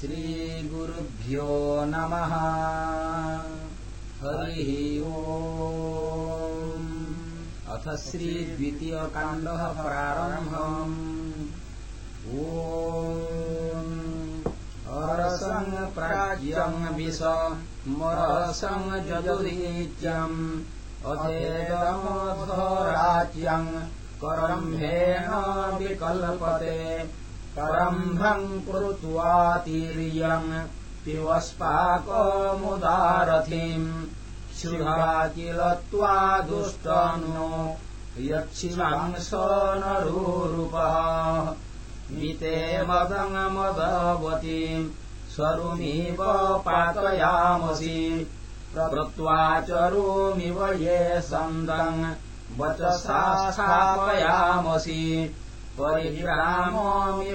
श्रीगुरुभ्यो नमः। हरिः ओ अथ श्रीद्वितीयकाण्डः प्रारम्भम्। ओरसम् प्राज्यम् विष मरसम् जजुरीत्यम् अधेदमोधराज्यम् करम्भेण विकल्पते करम्भम् कृत्वातीर्यम् पिवस्पाकमुदारथिम् शुभा किल त्वादुष्टनो यच्छिवांस नरूपः मिते मदङ्मदवतीम् स्वरुमिव पातयामसि। प्रकृत्वा चरोमिव ये सन्दम् वचसा स्थापयामसि परिग्राममिवाचितम्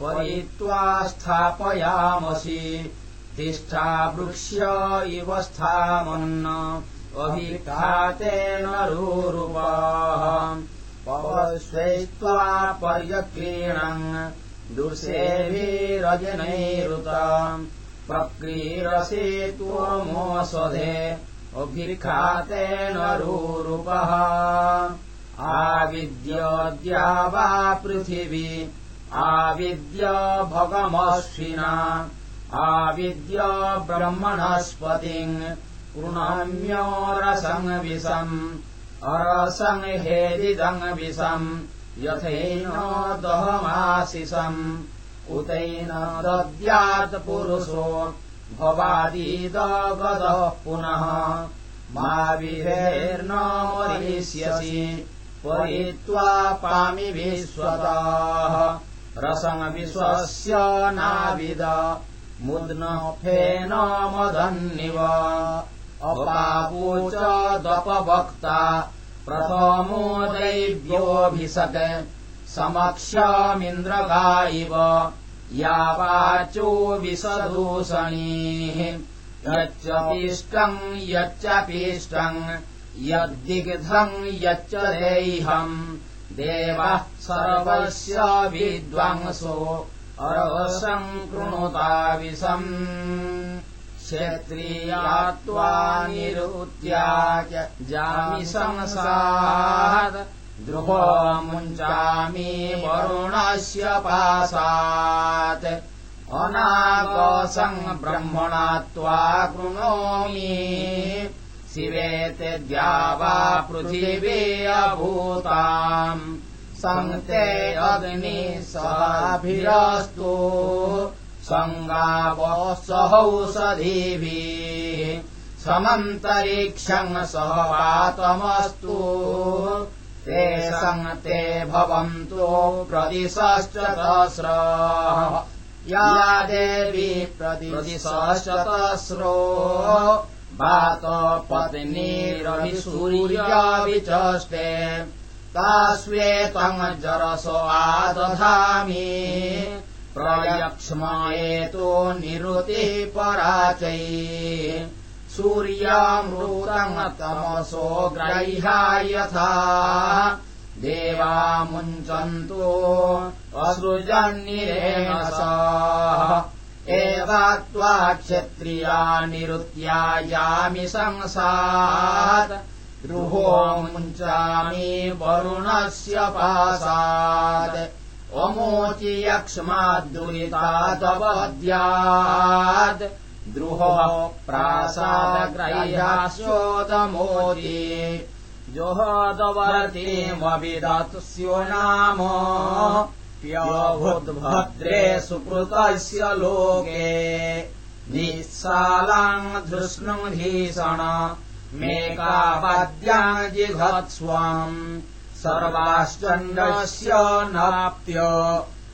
परित्वा स्थापयामसि तिष्ठा वृक्ष्य इव स्थामन्न अभिघातेन रूरुपः पवस्वैत्वा पर्यक्रीणम् दुर्सेभिरजनैरुत प्रक्रीरसे त्वमोषधे अभिर्घातेन रूरुपः आविद्यद्या वा पृथिवी। आविद्य भगमश्विना आविद्य ब्रह्मणस्पतिम् कृणाम्योरसङ्विषम् अरसङ्हेदिदङ्विषम् यथैन दहमाशिषम् उतैन दद्यात् पुरुषो। भवादीदगदः पुनः। मा विहेर्न मरिष्यसि परित्वा पामि विश्वतः रसङ्विश्वस्य नाविद। मुद्नफेन मदन्निव। अपापूच दपवक्ता प्रथमो दैव्योऽभिषक् समक्षमिन्द्रगा इव विसदूषणीः। यच्च पीष्टम् यच्च पीष्टम् यद्दिग्धम् यच्च देहम् देवः सर्वस्य विद्वांसो अरसम् त्वा निरुत्याच जामि संसात् द्रुहो मुञ्चामि वरुणस्य पासात् अनागसम् ब्रह्मणा त्वा कृणोमि शिवेते वा पृथिवी अभूताम्। सङ्ते अग्नि सभिरस्तु। सङ्गावसहौषधीभिः समन्तरिक्षम् सहवातमस्तु। ते सङ्ते भवन्तो प्रदिशश्चतस्र या देवी प्रतिदिशश्चतस्रो वातपत्नीरभिसूर्याविचष्टे तास्वेतम् जरसो आदधामि। प्रयक्ष्मयेतो निरुतिः पराचै सूर्यामृतम् तमसो ग्रह्या यथा। देवा मुञ्चन्तो असृजन्निरेण एवा त्वा क्षत्रिया निरुत्या यामि मुञ्चामि वरुणस्य पासात्। अमोचि यक्ष्माद्दुरितादवद्यात् द्रुहो प्रासादग्रह्यास्योदमोदि जोहदवर्तीमविदत्स्यो नाम प्यभुद्भद्रे सुकृतस्य लोके निःसालाम् मेकावाद्याजिघत्स्वम् सर्वाश्चण्डस्य नाप्य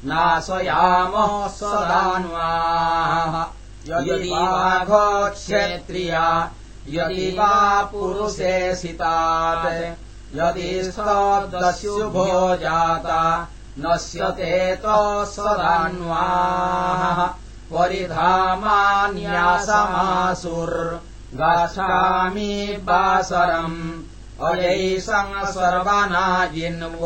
नाशयामः सदान्वाः। यदि वाघक्षेत्रिया यदि वा पुरुषे सितात् यदि सदस्युभो जाता नश्यते सदान्वाः परिधामान्यासमासुर्गाच्छामि बासरम्। अयैषम् सर्वनाजिन्व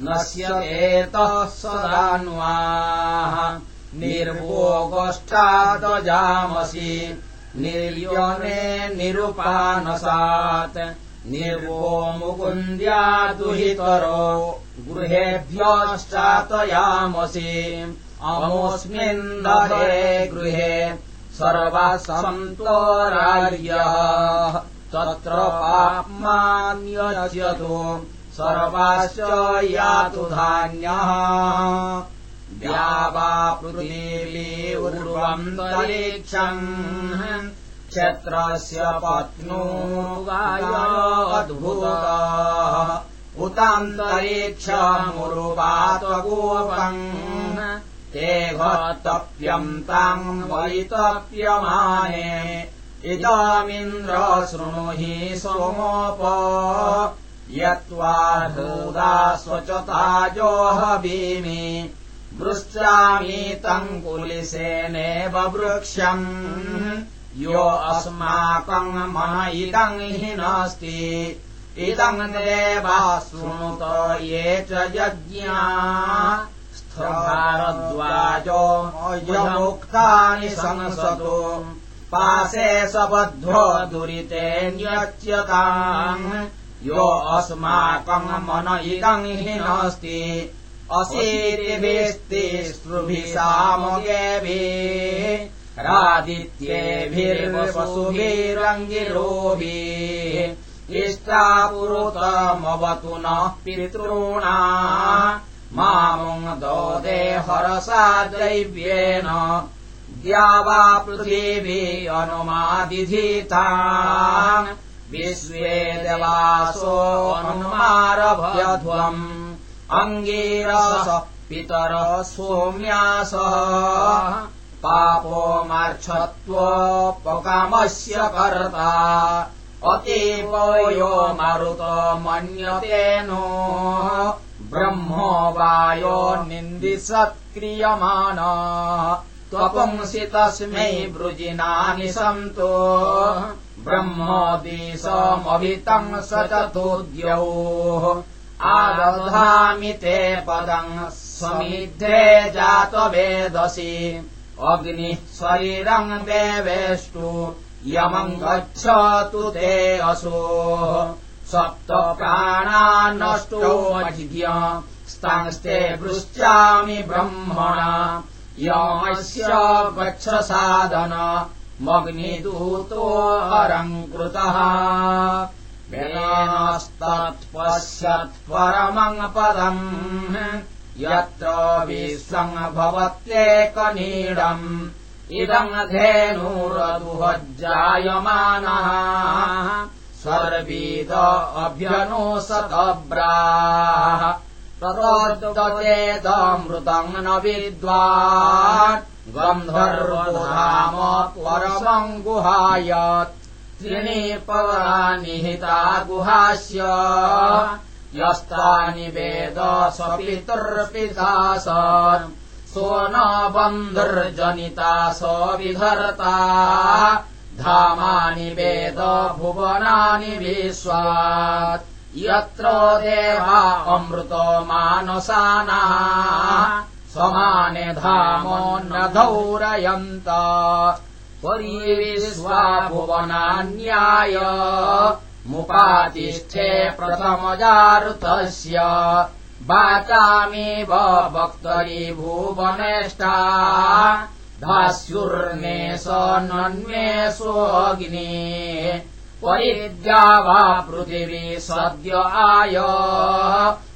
नश्यते सदान्वाः निर्वोगोष्ठादजामसि निर्योने निरुपानसात् निर्वो मुकुन्द्या दुहितरो गृहेभ्यश्चातयामसि। अमोऽस्मिन् दरे गृहे सर्वाः सन्तो राज्यः तत्र पाप्मान्यजतु सर्वाश्च यातु धान्यः। द्यावा पृथिवी उर्वन्तरीक्षम् क्षत्रस्य पत्नो गायाद्भुतः उतान्तरीक्षमुरुवातगोपम् ते तप्यन्ताम् वैतप्यमाने। इदामिन्द्र शृणु हि सोमोप। यत्त्वा हृदा स्वचता जोहवीमि वृश्चामि तम् कुलिसेनेव वृक्ष्यम् यो अस्माकम् मन इदम् हि नास्ति। इदम् देवा शृणुत ये च यज्ञा। स्थभारद्वाजो यमुक्तानि संसतो। पाशे सबद्धो दुरिते न्यच्यताम् यो अस्माकम् मन इदम् हि नास्ति। अशीतिभिस्तिस्पृभिसामगेभिः रादित्येभिर्वसुभिरङ्गिरोभिः इष्टापुरुतमवतु नः पितॄणा। मामुदोदे हरसा दैव्येन पृथिवी अनुमादिधीता विश्वे देवासो अनुमारभ्यध्वम् अङ्गीरस पितर सोम्यासः पापो मार्च्छत्वोपकामस्य कर्ता। अतीवो यो मरुत मन्यतेनो। ब्रह्मो वायो निन्दिसत्क्रियमान। त्वपुंसि तस्मै वृजिनानि सन्तो। ब्रह्मोदीशमभितम् स चतुद्यौः आदधामि ते पदम् स्वमिद्धे जातवेदसि अग्निः शरीरम् देवेष्टु यमम् गच्छतु ते असो। सप्त प्राणान्नष्टोऽधिज्ञ स्तंस्ते पृच्छामि ब्रह्मणा। यमस्य गच्छ साधन मग्निदूतोऽरङ्कृतः वेनस्तत्पश्यत्परमम् पदम् यत्र विश्वम् भवत्येकनीडम् इदम् धेनुरदुहज्जायमानः। सर्वीद अभ्यनोसतब्राः ततोदतेदमृतम् न विद्वान्। गन्धर्वधाम परमम् गुहायत् त्रीणि परानिहिता गुहास्य यस्तानि वेद सपितुर्पिता स सो न बन्धुर्जनिता स विधर्ता धामानि वेद भुवनानि विश्वात्। यत्र देवा अमृतो मानसानाः। समाने धामो न धौरयन्त। परिविश्वा भुवनान्याय मुपातिष्ठे प्रथमजारुतस्य। वाचामेव वक्तरि भुवनेष्टा धास्युर्ने स नन्मेषोऽग्नि परिद्या वा पृथिवी सद्य आय।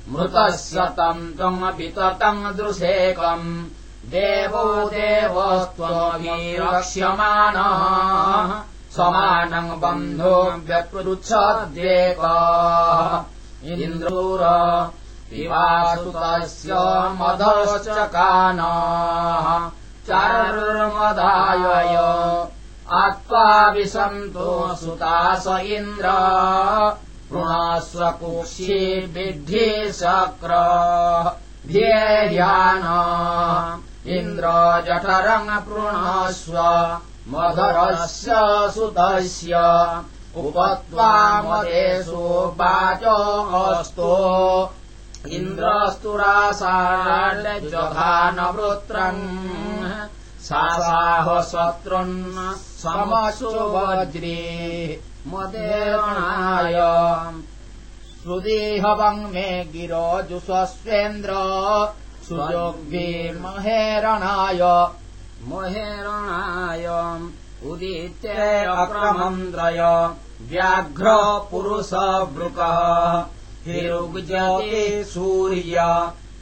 मृतस्य तम् त्वम् विततम् दृशेकम्। देवो देवस्त्वभिरक्ष्यमाणः समानम् बन्धो व्यपृच्छद्वेक इन्द्रूर पिवासुतस्य मधश्चकानः चर्मदाय आत्त्वा विसन्तो सुता स इन्द्र। पृणास्वकुक्षी विद्धि शक्र। ध्येयान। इन्द्र जठरम् पृणस्व मधरस्य सुतस्य मदेषु वाचोऽस्तो इन्द्रस्तुरासारजघानवृत्रम् सासाह शत्रुन् समसु वज्रे मदेरणाय सुदेहवङ् मे गिरोजुषस्वेन्द्र सुयोग्भिर्महेरणाय महेरणाय उदित्यक्रमन्द्रय व्याघ्र पुरुषवृकः हिरुग्जते सूर्य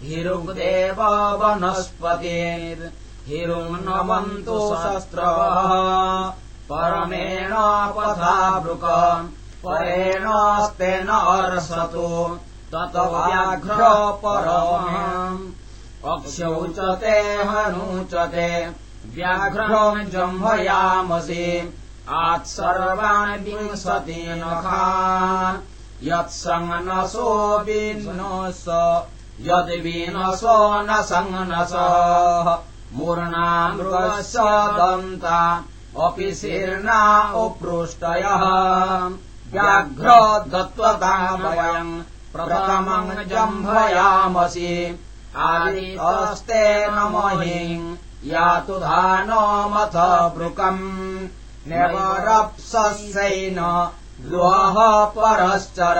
हिरुग्देव वनस्पतिर्हिरुङ्नवन्तु शस्त्रवः परमेण पथावृक परेणास्तेन अर्षतु। तत व्याघ्र परम् अक्षौचते हनूचते व्याघ्रम् जम्भयामसि। आत्सर्वाणि विंशतिनखान्। यत्सङ्नसो विनस यद्विनसो न सङ्नस मूर्णामृगस्य दन्ता अपि शीर्णा उपृष्टयः व्याघ्र दत्त्वतामयम् प्रथमम् जम्भयामसि। आदिस्ते न महिम् यातु धानमथ वृकम् न्यवरप्सस्यैन द्वः परश्चर।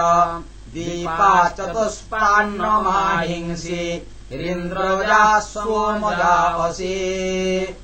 दीपा चतुष्पान्नमाहिंसि। इन्द्रजा सोमजावसि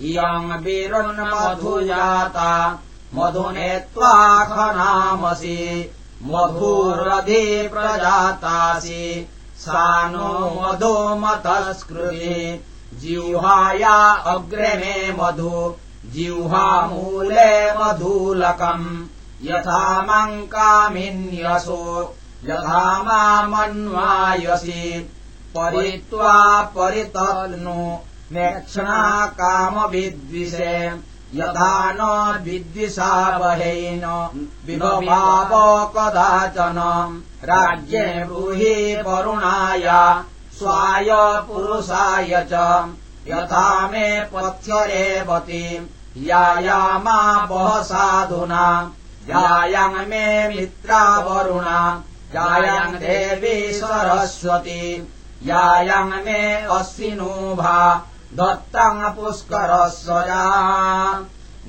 इयम् विरुन्मधुजाता मधुनेत्वाखनामसि। मधुरधि प्रजातासि। सा नो मधुमतस्कृति जिह्वाया अग्रे मे मधु जिह्वामूले मधूलकम्। यथा मङ्कामिन्यसो यथा मामन्वायसि परित्वा परितनु नेक्षणा कामविद्विषे। यथा न विद्विषा वहेन विभवाव कदाचन। राज्ये ब्रूहि वरुणाय स्वाय पुरुषाय च। यथा मे पथ्यरेवति। यायामा वह साधुना यायाम् मे मित्रा वरुणा यायाम् देवी सरस्वती। यायाम् मे अश्विनोभा दत्तम् पुष्करस्वया।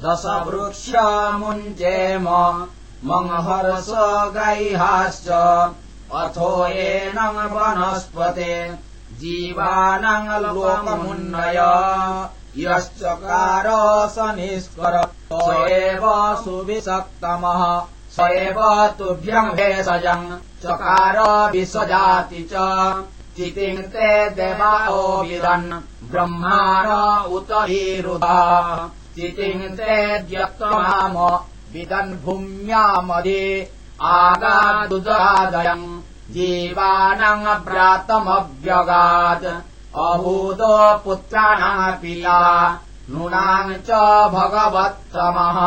दशवृक्षमुञ्चेम। मङ्हर्ष गैहाश्च अथो एनम् वनस्पते जीवानम् लोकमुन्नय यश्चकार स निष्कर स एव सुविसक्तमः स एव तुभ्यम् भेषजम् चकार विसजाति च। चितिम् ते ब्रह्माण उत ईरुदा चितिम् ते द्यक्तमाम विदन् भूम्यामदि आगादुदादयम् जीवानम् प्रातमव्यगात् अभूत पुत्राणापिला नूनाम् च भगवत्तमः।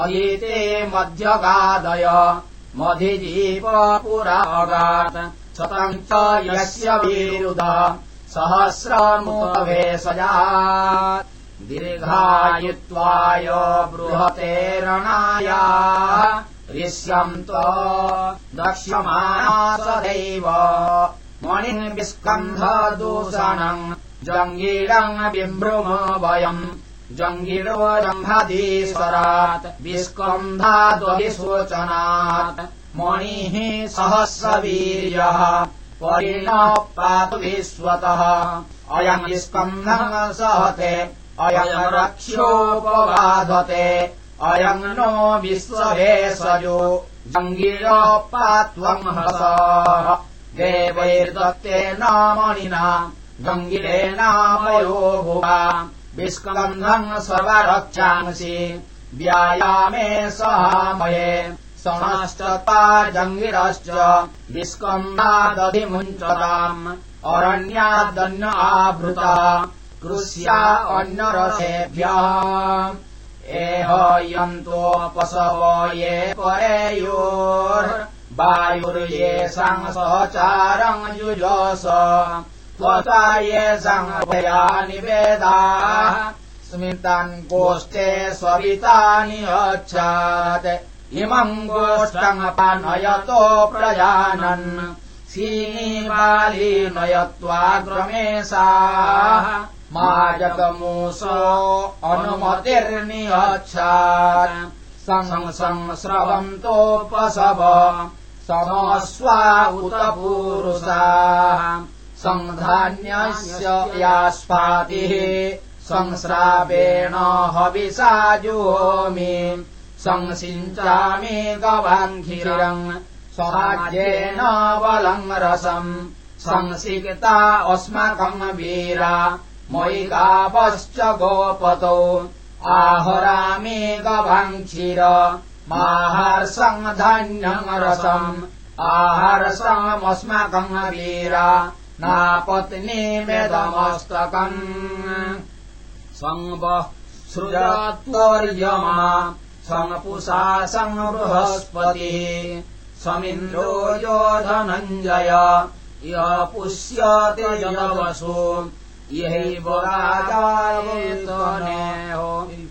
अधीते मध्यगादय मधिजीव पुरागात्। शतम् च यस्य विरुद सहस्रमुभेषजात् दीर्घायुत्वाय बृहते रणाय। ऋष्यम् त्व दक्ष्यमाणा सदैव मणिर्विस्कन्धदूषणम् जङ्गीरम् बिभ्रुम वयम् जङ्गिरोरम्भदीश्वरात् विस्कन्धाद्वभिशोचनात् मणिः सहस्रवीर्यः परिणः पातु विश्वतः। अयम् स्कन्धम् सहते अयम् रक्ष्योपबाधते अयम् नो विश्वभेषजो जङ्गिरोपात्वम् हस नामणिना। गङ्गिरेणामयो भुवा विस्कन्धम् सर्वरक्षांसि। व्यायामे सहामये। समश्चता जङ्गिरश्च। विस्कन्धादधिमुञ्चताम् अरण्यादन्न आवृता कृष्या अन्यरसेभ्यः एह यन्तोपसव ये परेयोर्वायुर्येषाम् सहचारम् युजस त्वचा येषाम् भयानि वेदाः स्मितान् गोष्ठे स्वरितानि अच्छात् इमम् गोष्ठमपानयतो प्रजानन् सीनीबाली नयत्वाग्रमेशा माजकमूसो अनुमतिर्नियच्छात् संस्रवन्तोपशव समस्वा उत पूरुषा। सन्धान्यस्य यास्पातिः संस्रावेण हविषाजोमि संसिञ्चामि गवाङ्घिरम् स्वराज्येन बलम् रसम् संसिक्ता अस्माकम् वीरा मयि गावश्च गोपतौ। आहरामि गवाङ्क्षीर माहार्षम् धान्यम् रसम् आहर्षमस्माकम् वीरा नापत्नी मेदमस्तकम्। संवः सृजत्वर्यमा समपुषा समिन्द्रो यो धनञ्जय य पुष्यति यवसु यैव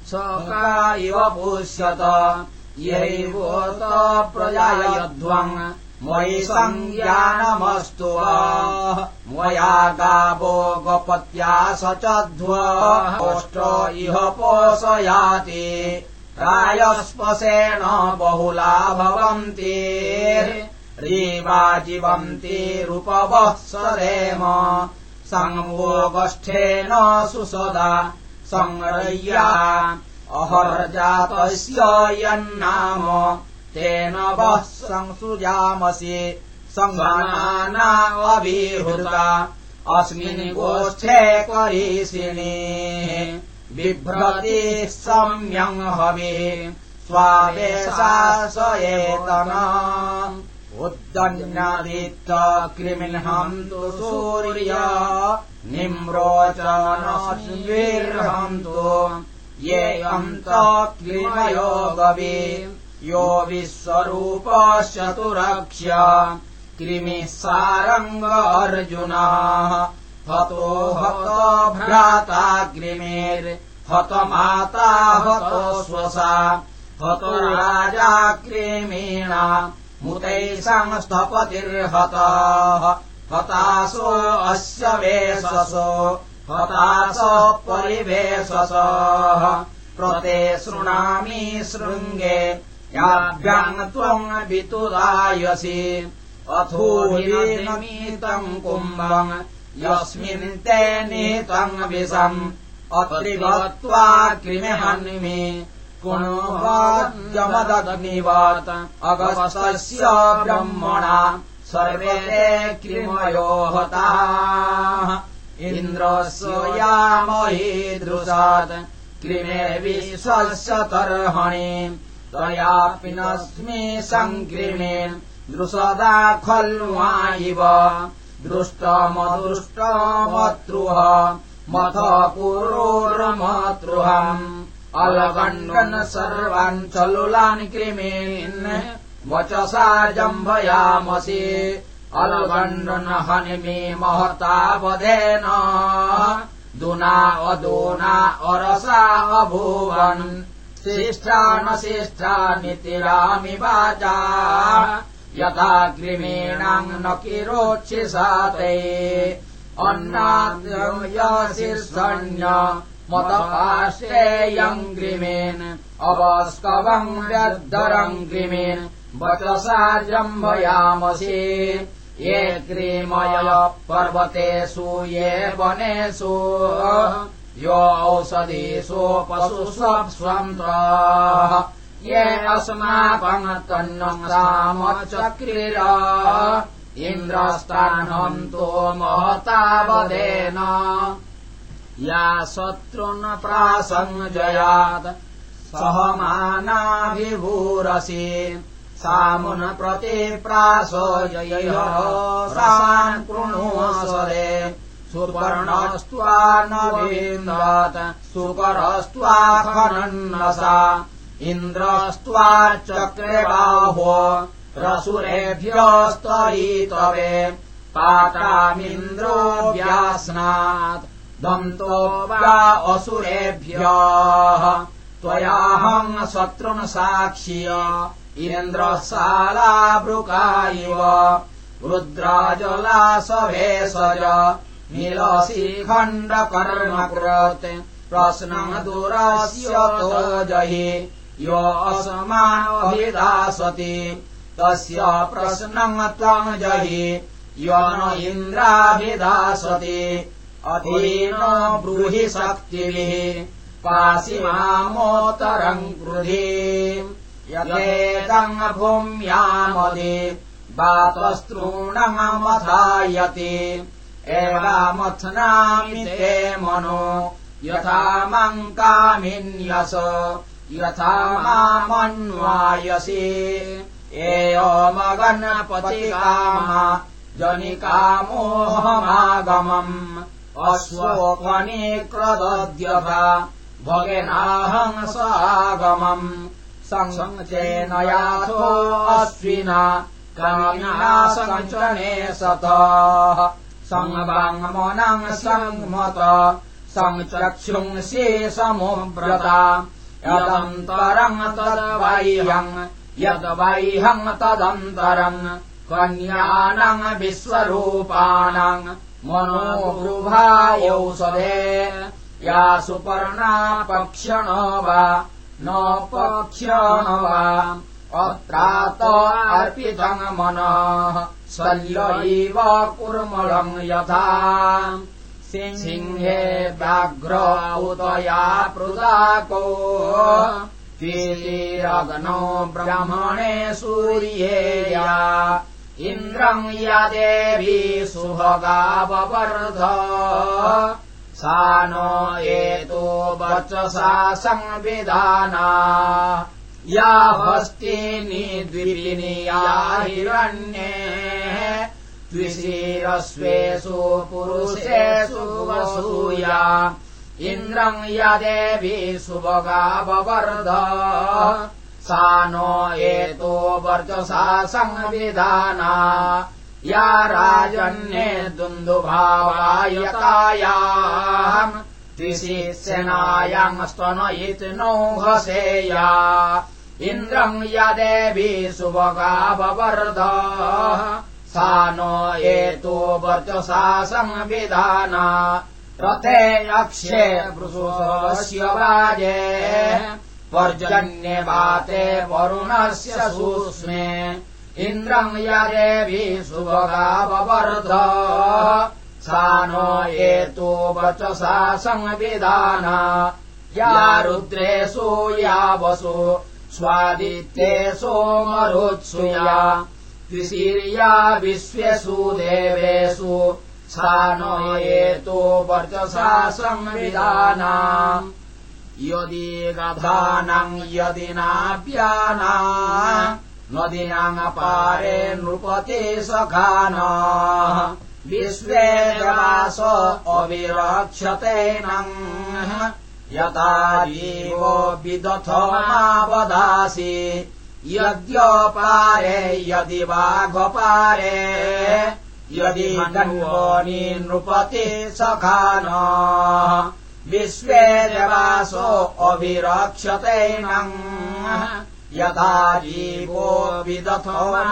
स का इव पुष्यत। यैवोत प्रजायध्वम् मयि सञ्ज्ञानमस्तु मया गावो गपत्या स इह पोषयाति। प्रायस्पशेन बहुला भवन्ति रीवा जीवन्तिरुपवः सरेम संवोगष्ठेन सुसदा संरय्या। अहर्जातस्य यन्नाम तेन वः संसृजामसि सङ्गणानामभिहृता अस्मिन् गोष्ठे करीषिणी बिभ्रति सम्यङ् हवि। स्वावेशा स एतना उद्दन्यादित्य कृमिन्हन्तु सूर्य निम्रोचनस्विर्हन्तु ये अन्त क्लिमयो गवे यो विश्वरूपश्चतुरक्ष्य कृमिः सारङ्ग अर्जुनः हतो हत भ्राताग्निमेर् हत माता हतो स्वसा हतो राजा क्रेमेण मुतैः संस्थपतिर्हतः हतासो अस्य वेशसो हतास परिवेशसः। प्रते शृणामि शृङ्गे याभ्याम् त्वम् वितुरायसि। अथोहीनमीतम् कुम्भम् यस्मिन् ते निहितम् विषम्। अत्रिगत्वा कृमिहन्मि कुणोवाद्यमदग्निवत् अगस्तस्य ब्रह्मणा सर्वे कृमयो हताः इन्द्रस्य यामहीदृशात् कृमे विश्वस्य तर्हणि। तयापि नस्मि सङ्कृमे दृशदा खल्वा इव। दृष्टमदृष्टमतृह मथ पुरोर्मतृहम् अलगण्डन् सर्वान् चलुलान् कृमीन् वचसा जम्भयामसि। अलगण्डन् हनिमि महतावधेन दुना अदोना अरसा अभूवन्। शिष्ठा न शिष्ठा नितिरामि वाचा। यथा ग्रिमीणाम् न किरोक्षिसाते अन्नाद्यशीर्षण्य मतपाश्रेयम् ग्रिमेन् अवस्कवम् व्यद्धरम् ग्रिमेन् वचसा जम्भयामसि। ये क्रीमय पर्वतेषु ये वनेषु यो ओषधीषु पशुस्वस्वन्त्रः ये अस्माकम् तन्नमचक्रिर इन्द्रस्ताह्नन्तो महतावदेन या शत्रुन् प्रासञ्जयात् सहमानाभिभूरसि। सामुन् प्रति प्रासो जयः सान् कृणुवसरे सुपर्णस्त्वा न इन्द्रस्त्वा चक्रे बाहो। रसुरेभ्यस्तयितवे पातामिन्द्रो व्यास्नात् दन्तो वा असुरेभ्यः। त्वयाहम् शत्रुन् साक्ष्य। इन्द्रः इव। रुद्राजलासभेषज नीलसी खण्डकर्म कृत् प्रश्नम् दुरस्यतो जहि। यो तस्य प्रश्नम् त्वम् जहि। यो न इन्द्राभिदासति अधीन ब्रूहि शक्तिभिः पासि मामोत्तरम् कृधि यदेदम् भूम्यामदि वातस्तॄणमथायति एवामथनामि ते मनो। यथा मङ्कामिन्यस यथा मामन्वायसि। एवमगणपतिकाम जनिकामोहमागमम् अश्वोपनिक्रदद्यथा भगिनाहंसागमम् सङ्चेनयाथो अश्विना कामिना सञ्चने सतः। सङ्गमनम् सङ्मत सङ्चक्षुंसि समुव्रता यदन्तरम् तद्वैहम् यद्वैहम् तदन्तरम् कन्यानम् विश्वरूपाणाम् मनोरुभायौषधे या सुपर्णा पक्षण वा न पक्षण वा। अत्रात अर्पितम् मनः शल्यैव कुर्मलम् यथा। सिंहे व्याघ्र उदया पृदाको तीरग्नो ब्राह्मणे सूर्येया इन्द्रम् यदेवी सुभगाववर्ध सा नो एतो वचसा संविधाना। या हस्तिनि द्विनिया हिरण्ये। द्विशीरस्वेषु पुरुषेषु वसूया। इन्द्रम् यदेवी सुभगाववर्ध सा नो एतो वर्चसा संविधाना। या राजन्ये दुन्दुभावायतायाम्। त्रिशिसेनायाम् नो हसेया। इन्द्रम् यदेवी सुभगाववर्ध सा नो एतो वर्चसा संविधाना। रथे यक्षे वृषोस्य वाजे पर्जन्यवाते वरुणस्य सूक्ष्मे इन्द्रम् यदेवी सुभगाववर्ध। सा नो एतो वचसा संविधाना। या रुद्रेषु या वसु स्वादित्येषु मरुत्सुया त्रिशीर्या विश्वेषु देवेषु सा नो एतो वर्चसा संविधाना यदि गधानम् यदि नाप्याना नदीनाङ्पारे नृपते सखान। विश्वे जवास अविरक्षतेनम् यथा जीवो विदथमावदासि यद्यपारे यदि वाघपारे यदि मन्वोनि नृपते सखान विश्वे देवासो अभिरक्षतेनम् यथा जीवो विदथमावदासि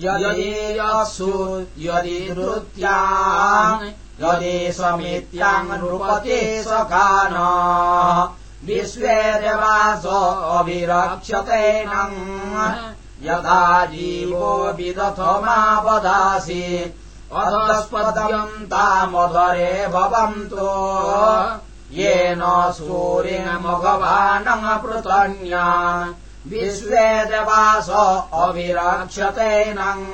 यदि यसु यदि नृत्याम् यदि समित्याम् नृपते सखान। विश्वे देवासो अभिरक्षतेनम् यथा जीवो विदथमावदासि अधस्पद्यन्तामधरे भवन्तो। येन सूर्यमघवानम् पृतन्या विश्वे देवास अभिरक्षतेनम्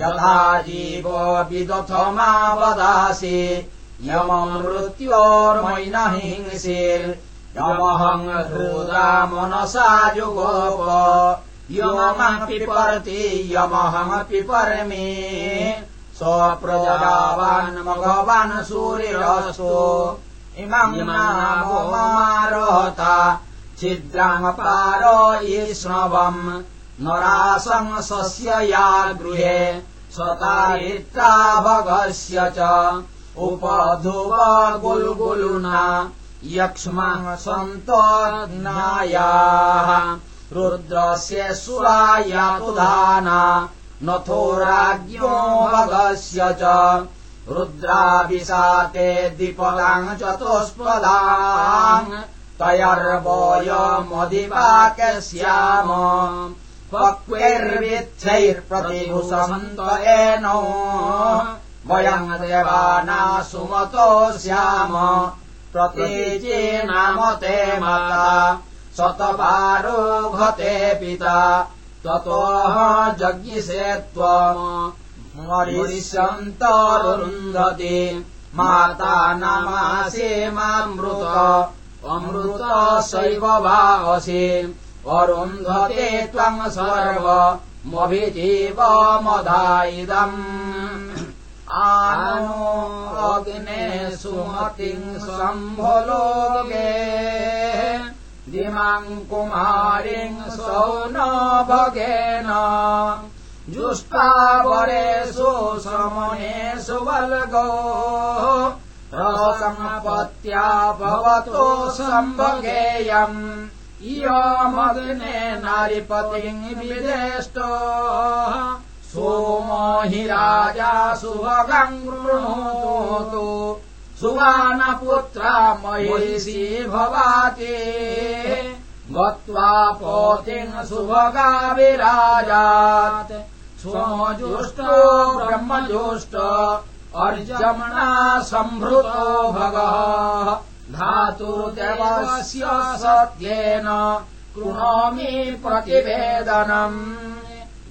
यथा जीवो विदथमावदासि यममृत्योर्मयि न हिंसिर्यमहम् हृदा मनसा जुगोप। यमपि परति यमहमपि परमे स्वप्रजावान् भगवान् सूर्यस्तु इमम् नामोमारोहता छिद्रामपारो ईष्णवम्। नराशंसस्य या गृहे स्वतारित्रा भगस्य च। उपधुव गुल्गुलुना यक्ष्मः सन्तोज्ञायाः रुद्रस्य सुराया उधाना नथो राज्ञो भगस्य च। रुद्राभिषाते द्विपदाम् चतुष्पदाम्। तयर्वयमधिवाक्यस्याम पक्वैर्विच्छैर्प्रतिभुषन्त एनो। वयम् देवाना सुमतो स्याम। प्रतीचे नाम ते माता। शतपारोघते पिता ततोह जज्ञिषे त्वम् मरिष्यन्तरुन्धति माता नमासे मामृत। अमृत सैव वासि अरुन्धते त्वम् सर्वमभिजीवमधा इदम् आनो अग्ने सुमतिम् सम्भलोगे कुमारीम् सौ न भगेन जुष्टावरेषु श्रमणेषु बल्गो रसम्पत्या भवतो सम्भगेयम्। नारिपतिम् विदेष्टो। सोमो हि राजा सुभगम् गृणोतु सुवानपुत्रा महिषी भवाति। गत्वा पोतिम् सुभगाविराजात् सोमजुष्टो ब्रह्मजुष्ट अर्जमणा सम्भृतो भगः। धातुर्देवस्य सत्येन कृणोमि प्रतिवेदनम्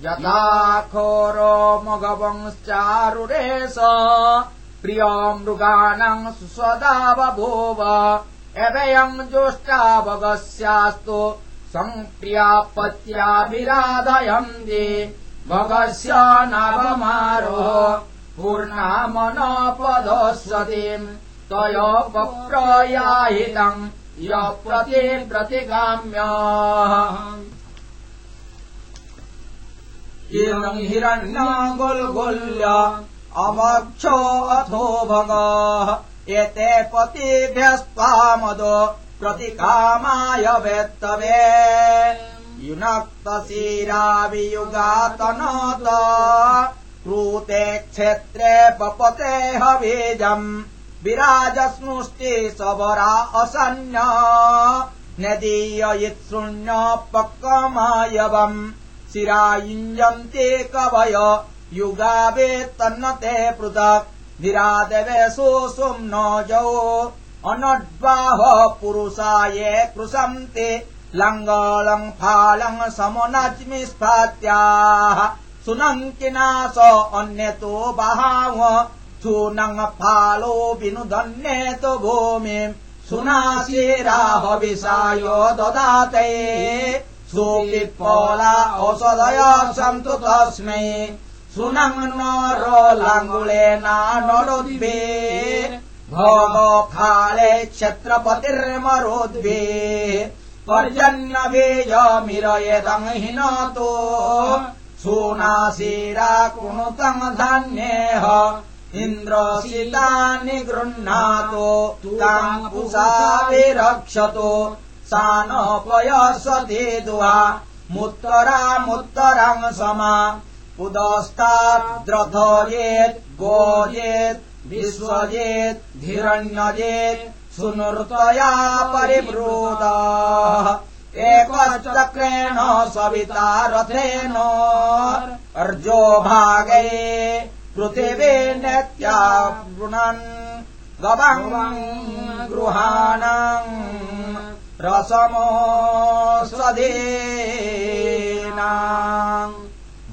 यथा खोरो मघवंश्चारुरेश प्रिय मृगाणाम् सुस्वदा बभूव। एवयम् जुष्टाभगस्यास्तु सम्प्रियापत्याभिराधयन्ति भगस्य नवमारोह पूर्णामनपदस्वतीम् तयोपप्रयाहितम् य प्रति प्रतिगाम्य इदम् हिरण्यगुल्गुल्य अमक्षो अथो भगः। एते पतिभ्यस्त्वामदो प्रतिकामाय वेत्तवे। युनक्तशिरावियुगातनोत। क्रूते क्षेत्रे पपते हबीजम् विराजस्नुष्टि सबरा असन्न नदीय इत्सृण्य पक्कमायवम्। शिरायुञ्जन्ते कवय युगावे तन्नते पृथक् विरादेवेषु सुम्न जौ। अनड्वाह पुरुषाये कृशन्ति। लङ्गलम् फालम् समनज्मिस्फात्याः। सुनङ्किनाश अन्यतो बहाव। सुनङ् फालो विनुदन्येतु भूमिम् सुनाशिराह विषायो ददाते सुविपोला औषधय सन्तु तस्मै सुनङ् नरो लाङ्गुलेनानरोद्भे भोग फाले क्षत्रपतिर्मरोद्भे पर्जन्यबीजमिरयदम् हिनतो सुनाशिरा कृणुतम् धान्येह। इन्द्रशीलानि गृह्णातो ताम् पुषाभिरक्षतो सा नोपयसति दुहा मुत्तरामुत्तरम् समा उदस्ताद्रथयेत् गोयेत् विश्वजेत् धिरण्यजेत् सुनृतया परिवृतः एकश्चक्रेण सविता रथेन अर्जो भागे पृथिवी नेत्या वृणन्। गवम् गृहाणम् रसमो स्वधीना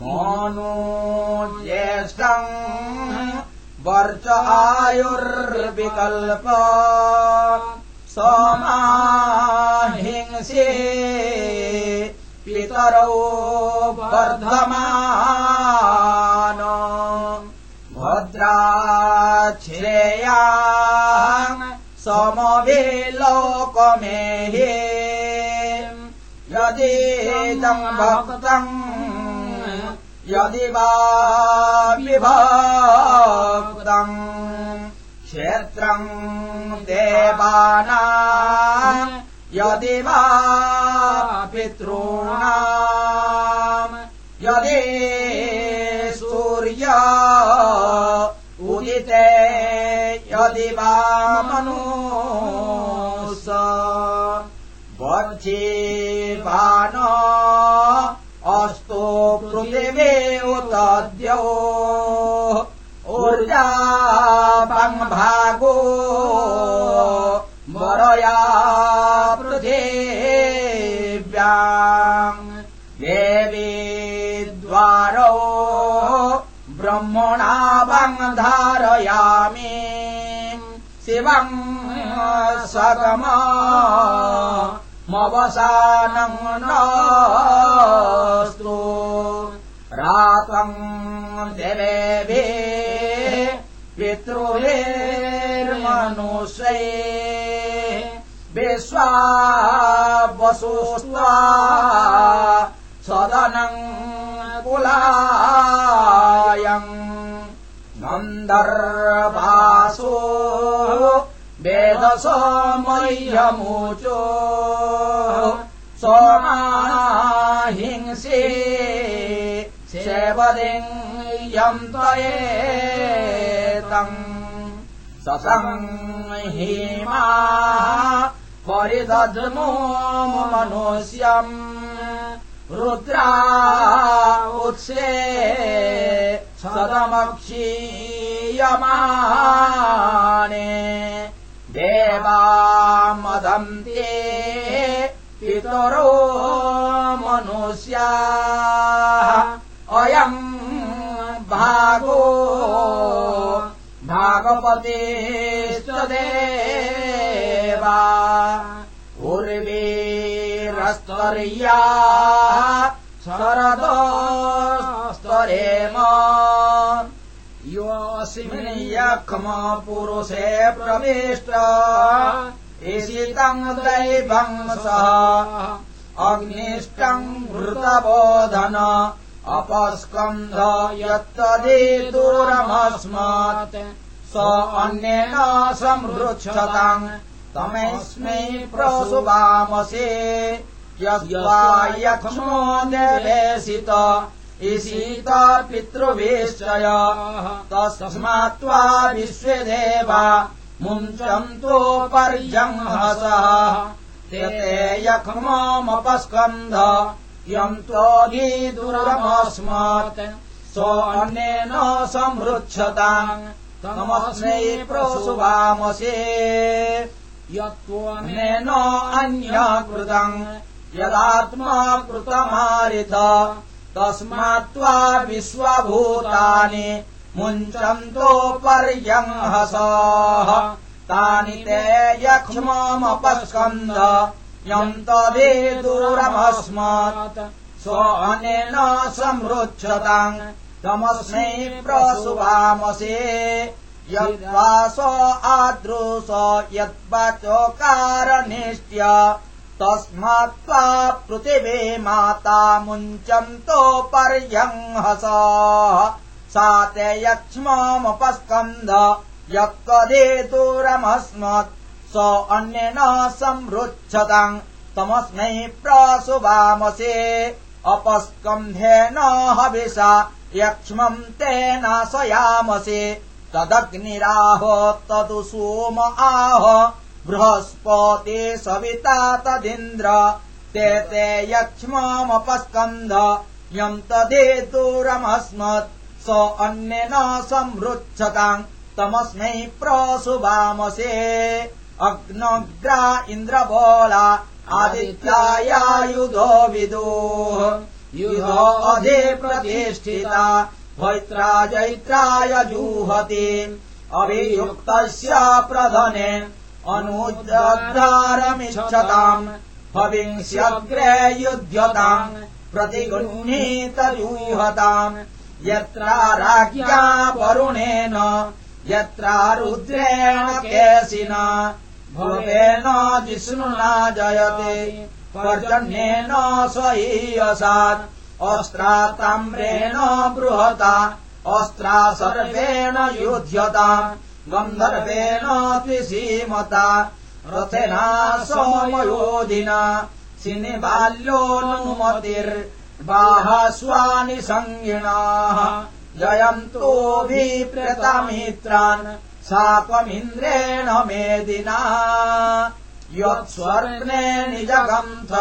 मनो ज्येष्ठम् वर्च आयुर्विकल्प समाहिंसे पितरौ वर्धमान भद्राच्छ्रेया समभिलोकमेहे यदिदम् भक्तम् यदि वा विभक्तम् क्षेत्रम् देवानाम् यदि वा पितॄणाम् यदि उदिते यदि वा मनो स वक्षीवान अस्तु उतद्यो। ऊर्जा भागो। वरया पृथिव्या। देवी द्वारो। ब्रह्मणा धारयामि। शिवम् सगम मवसानम् नस्तु रातम् देवेभे पितृभिर्मनुष्ये विश्वा वसुस्त्वा सदनम् कुलायम् गन्धर्वासो वेदसो मह्यमुचो सोमाहिंसे सेवदियम् त्वयेतम् ससंहीमा परिदध्मो मनुष्यम् रुद्रा उत्से सदमक्षीयमाने देवा मदन्ते पितरो मनुष्या। अयम् भागो भागवतेष्टदेवा उर्वीरस्तर्या शरदस्तरेम यक्ष्म पुरुषे प्रविष्ट। ईशितम् दैवम् सः अग्निष्टम् घृतबोधन अपस्कन्ध यत्तदेदूरमस्मात् स अन्येन संहृच्छताम् तमेस्मै प्रसुवामसे यद्वा यक्ष्मो देवेशित ईशित पितृभिश्चय तस्मात् त्वा विश्वदेवा मुञ्चन्तो पर्यङ्हसः ते यक्ष्ममपस्कन्ध यम् त्वगीदुरमस्मात् स अन्येन संहृच्छताम् तमस्मै प्रसुवामसे यत्त्वनेन अन्यकृतम् यदात्मा कृतमारिथ तस्मात् त्वा विश्वभूतानि पर्यङ्हसः तानि ते यक्ष्ममपस्कन्द यम् तदेदूरमस्मात् स अनेन संहृच्छताम् तमस्मै प्रसुवामसे यद्वा स आदृश यद्वचोकारनिष्ट्य तस्मात् त्वा पृथिवे माता मुञ्चन्तो पर्यङ्हस सा ते यक्ष्ममपस्कन्ध यत्कदेतुरमस्मत् स अन्येन संहृच्छताम् तमस्मै प्रसुवामसे। अपस्कन्धेन हविषा यक्ष्मम् तेन शयामसे तदग्निराहो तदु सोम आह बृहस्पति सविता तदिन्द्र ते ते यक्ष्ममपस्कन्ध यम् तदेतुरमस्मत् स अन्येन संहृच्छताम् तमस्मै प्रसुवामसे अग्नग्रा इन्द्रबोला आदित्यायायुधो विदोः। युधो अधि प्रतिष्ठिता भैत्राजैत्राय जुहति। अभियुक्तस्य प्रधने अनुजद्धारमिच्छताम् भविष्यग्रे युध्यताम् प्रतिगृह्णीतयूहताम् यत्रा राज्ञा वरुणेन यत्रा रुद्रेण केशिना भवेन जिष्णुना जयते पर्जन्येन स्वयीयसात् अस्त्राताम्रेण बृहता अस्त्रा सर्वेण युध्यताम् गन्धर्वेण त्रिसीमता रथेना सोमयोधिना सिनिबाल्योऽनुमतिर्बाहस्वानि सङ्गिणाः। जयन्तोऽभिप्रतमित्रान् सात्वमिन्द्रेण मेदिना। यत्स्वर्णे निजगन्थ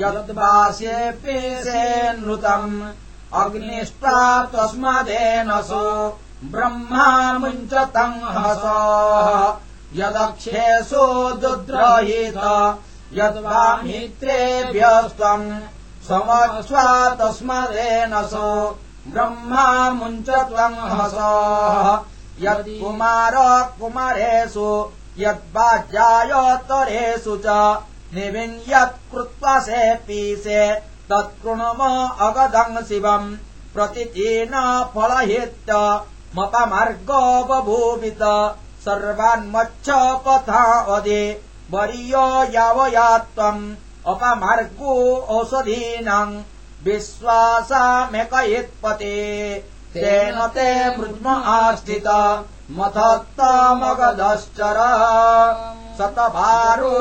यद्वास्ये नृतम्। अग्निष्टा तस्मदेन सो ब्रह्मा मुञ्चतम् हस। यदक्षेषो दुद्रहीत यद्वा मित्रेभ्यस्त्वम् समक्ष्वा तस्मदेन सो ब्रह्मा मुञ्चत्वम् हस। यत्कुमार कुमारेषु यद्वाज्यायोत्तरेषु च निविन्यत्कृत्वा से पीसे तत्कृणुम अगदम् शिवम् प्रतितीन फलहित्य मपमार्गो बभूवित सर्वान्मच्छ पथा अदे वरीयो यावयात्त्वम् अपमार्गो औषधीनाम् विश्वासामेकयित्पते तेन ते मृज्म आस्थित मथत्तमगदश्चर शतभारो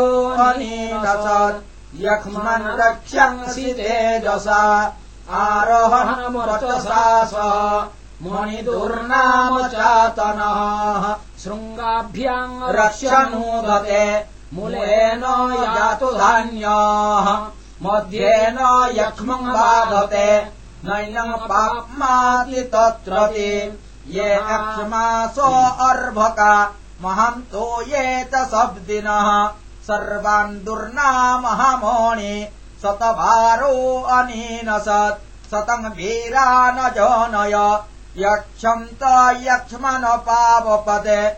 यक्ष्मन् रक्ष्यंसि तेजसा। आरोहणमरचसा सह मणिदुर्नाम चातनः शृङ्गाभ्याम् रक्ष्यनूदते मूलेन यातु धान्याः। मध्येन यक्ष्मम् बाधते। नैनम् पाप्माति तत्र ते ये अक्ष्मासो अर्भका। महन्तो ये च शब्दिनः। सर्वान् दुर्नामहमोणि। शतभारो अनेन सत् शतम् वीरा न जनय यक्षन्त यक्ष्मनपावपदे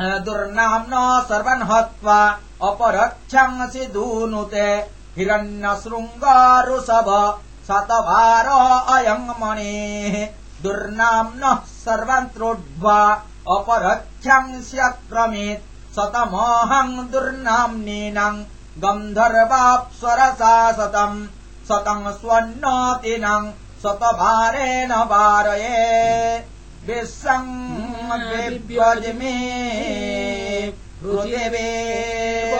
दुर्नाम्न सर्वन् हत्वा अपरक्षंसि दूनुते। हिरण्यशृङ्गारुषभ शतभार अयम् मणेः। दुर्नाम्नः सर्वम् त्रोड्वा अपरक्षंस्यक्रमेत्। शतमोऽहम् दुर्नाम्नीनम् गन्धर्वाप्सरसा शतम् शतम् स्वन्नतिनम् शतभारेण वारये। विव्यजमे पृथिवे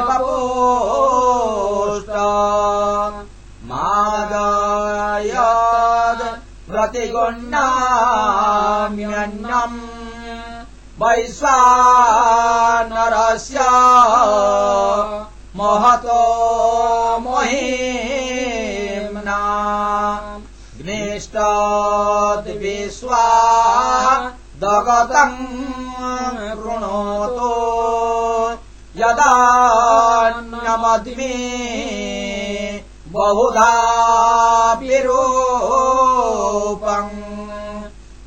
बपोष्ट मादायाद् प्रतिगुण्णाम्यन्नम् वैश्वानरस्य महतो महीम्ना ग्नेष्टाद्विश्वा दगतम् कृणोतु। यदान्यमद्मि बहुधा विरूपम्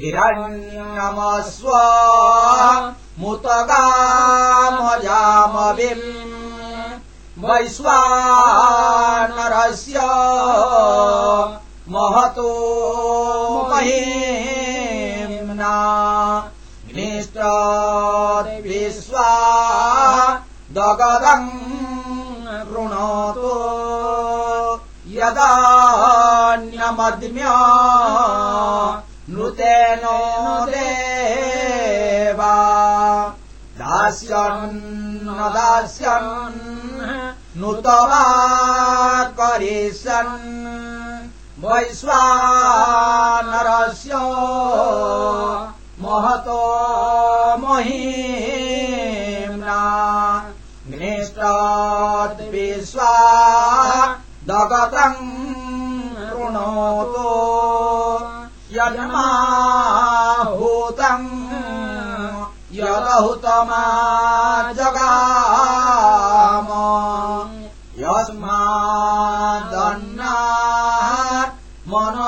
हिरण्यमस्व मुतगामजामविम् वैश्वानरस्य महतो महीम्ना। ग्निष्टाद्विश्वा दगदम् कृणोतु। यदान्यमद्म्य नृतेनो देवा। दास्यन्न दास्यन् नुतवा करिष्यन् वैश्वानरस्य महतो महीम्ना ग्नेष्टाद्विश्वा दगतम् कृणोतु यजमाहूतम् यदहुतमा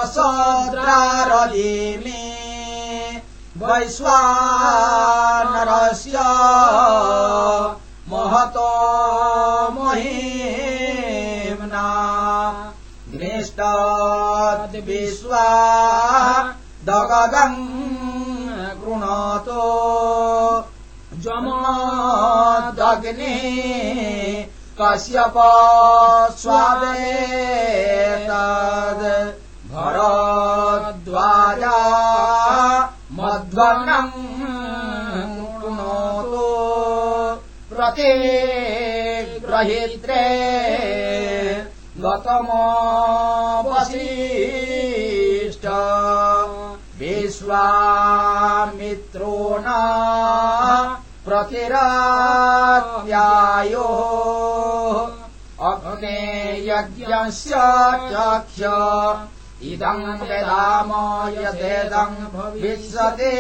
मनसद्रारलिमे वैश्वानरस्य महतो महीम्ना। ग्नेष्टाद्विश्वा दगदम् कृणोतु जमादग्ने कश्यप स्वावेतद् भरद्वाजा मध्वनम् कृणोतु प्रति ग्रहीत्रे गतमो वसिष्ठ विश्वामित्रो न प्रतिरात्यायो। अग्ने यज्ञस्य चक्ष इदम् वेदाम यदेदम् भविष्यते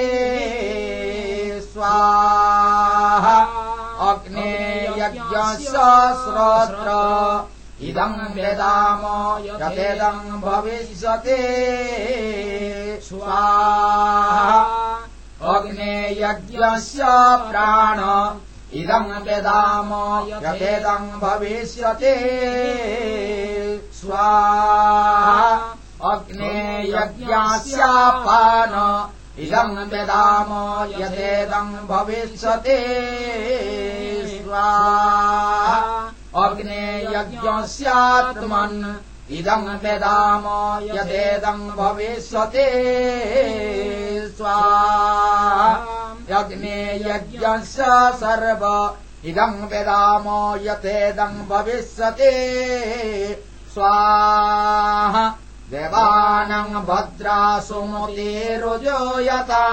स्वाहा। अग्ने यज्ञस्य श्रोत्र इदम् वेदाम यदेदम् भविष्यते। स्वाहा। अग्ने यज्ञस्य प्राण। इदम् वेदाम यदेदम् भविष्यते। स्वाहा अग्ने यज्ञस्यापान इदम् वेदाम यदेदम् भविष्यते। स्वाहा अग्ने यज्ञस्यात्मन् इदम् वेदाम यदेदम् भविष्यते। स्वाहा यज्ञे यज्ञस्य सर्व। इदम् वेदाम यतेदम् भविष्यते। स्वाहा देवानम् भद्रा सुमुतिरुजो यता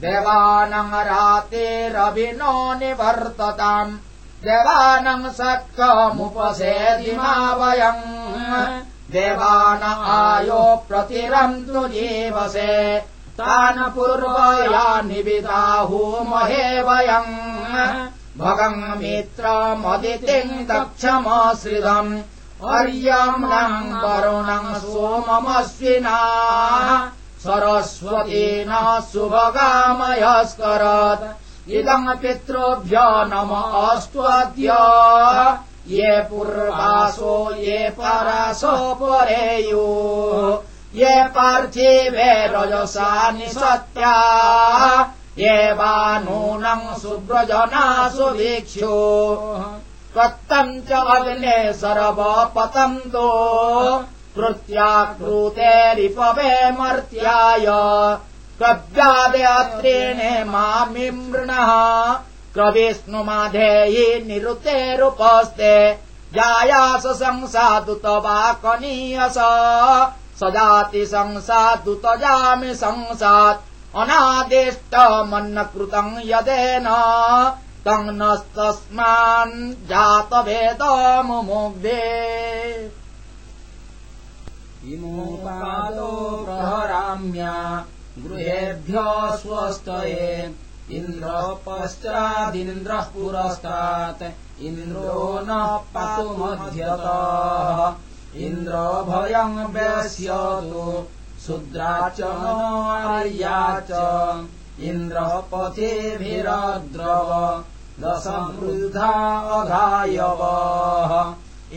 देवानम् रातेरभिनो निवर्तताम्। देवानम् सक्कमुपसेदिमा वयम्। देवान आयो प्रतिरन्तु जीवसे। तान् पूर्वया निविदाहूमहे वयम्। भगम् मित्रमदितिम् दक्षमाश्रितम् अर्यम्नम् वरुणम् सोममश्विना सरस्वतीन शुभगामयस्करत्। इदम् पितृभ्यो नम अस्त्वद्य ये पूर्वासो ये परासो परेयु। ये पार्थिवे रजसा निसत्या। ये वा नूनम् सुव्रजना वीक्षु त्वत्तम् च अग्ने सर्वपतन्तो कृत्याकृतेरिपवे मर्त्याय। कव्यादयात्रेणे मामि मृणः। क्रविष्णुमाधेयी निरुतेरुपस्ते जायास संसादुत वा कनीयस सजाति संसादुत जामि संसात्। अनादिष्टमन्न कृतम् यदेन तम् नस्तस्मान् जातभेदमुमुग्धे इमोपादो प्रहराम्या गृहेभ्य स्वस्तये। इन्द्रः पश्चादिन्द्रः पुरस्तात्। इन्द्रो न पातुमध्यतः इन्द्रो भयम् व्यस्यतु। शूद्रा च नार्या च इन्द्रः पथेभिरद्रव दशमृद्धा अघायवः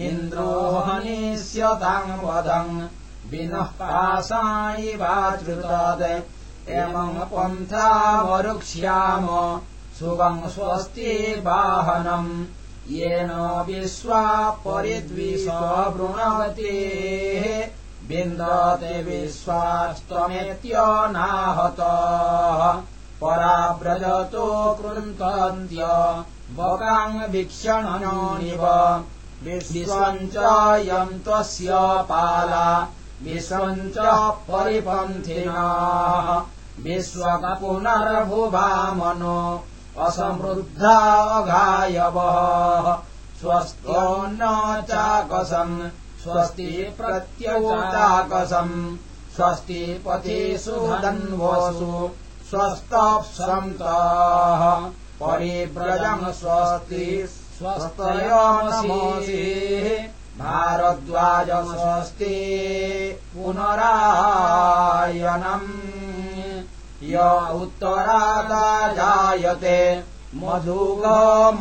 इन्द्रो हनिष्यताम् वदम् विनः पाशायिवाचृतद् एवम् पन्थावरुक्ष्याम शुभम् स्वस्ति वाहनम् येन विश्वा परिद्विषवृणवते विन्दते विश्वास्त्वमेत्यनाहतः पराव्रजतो कृन्तन्त्य। बकाङ् वीक्षणनिव विश्वम् च यम् त्वस्य पाला। विश्वम् च परिपन्थिनः। विश्वकपुनर्भुवामनो असमृद्धा अघायवः। स्वस्त्योन्न चाकसम् स्वस्ति प्रत्यवचाकसम् स्वस्ति पथेषु धन्वसु स्वस्ताप्सन्तः। परिव्रजम् स्वस्ति। स्वस्तयमसि भारद्वाज स्वस्ति। पुनरायनम् य उत्तरादा जायते मधुग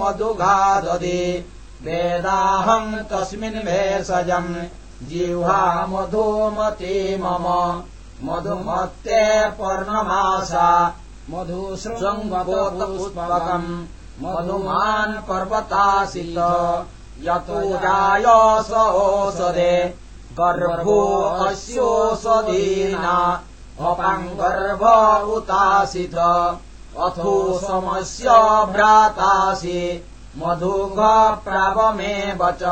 मधुगाददे वेदाहम् तस्मिन् भेषजम् जिह्वा मधुमते मम। मधुमत्ते पर्णमासा। मधुसृङ्गोत्पुष्पकम् मधुमान् पर्वतासित। यतो जाय स ओषधे गर्भो अस्योषधीना अपाम् गर्भ उतासित। अथो समस्य भ्रातासि मधुघ प्रावमे वच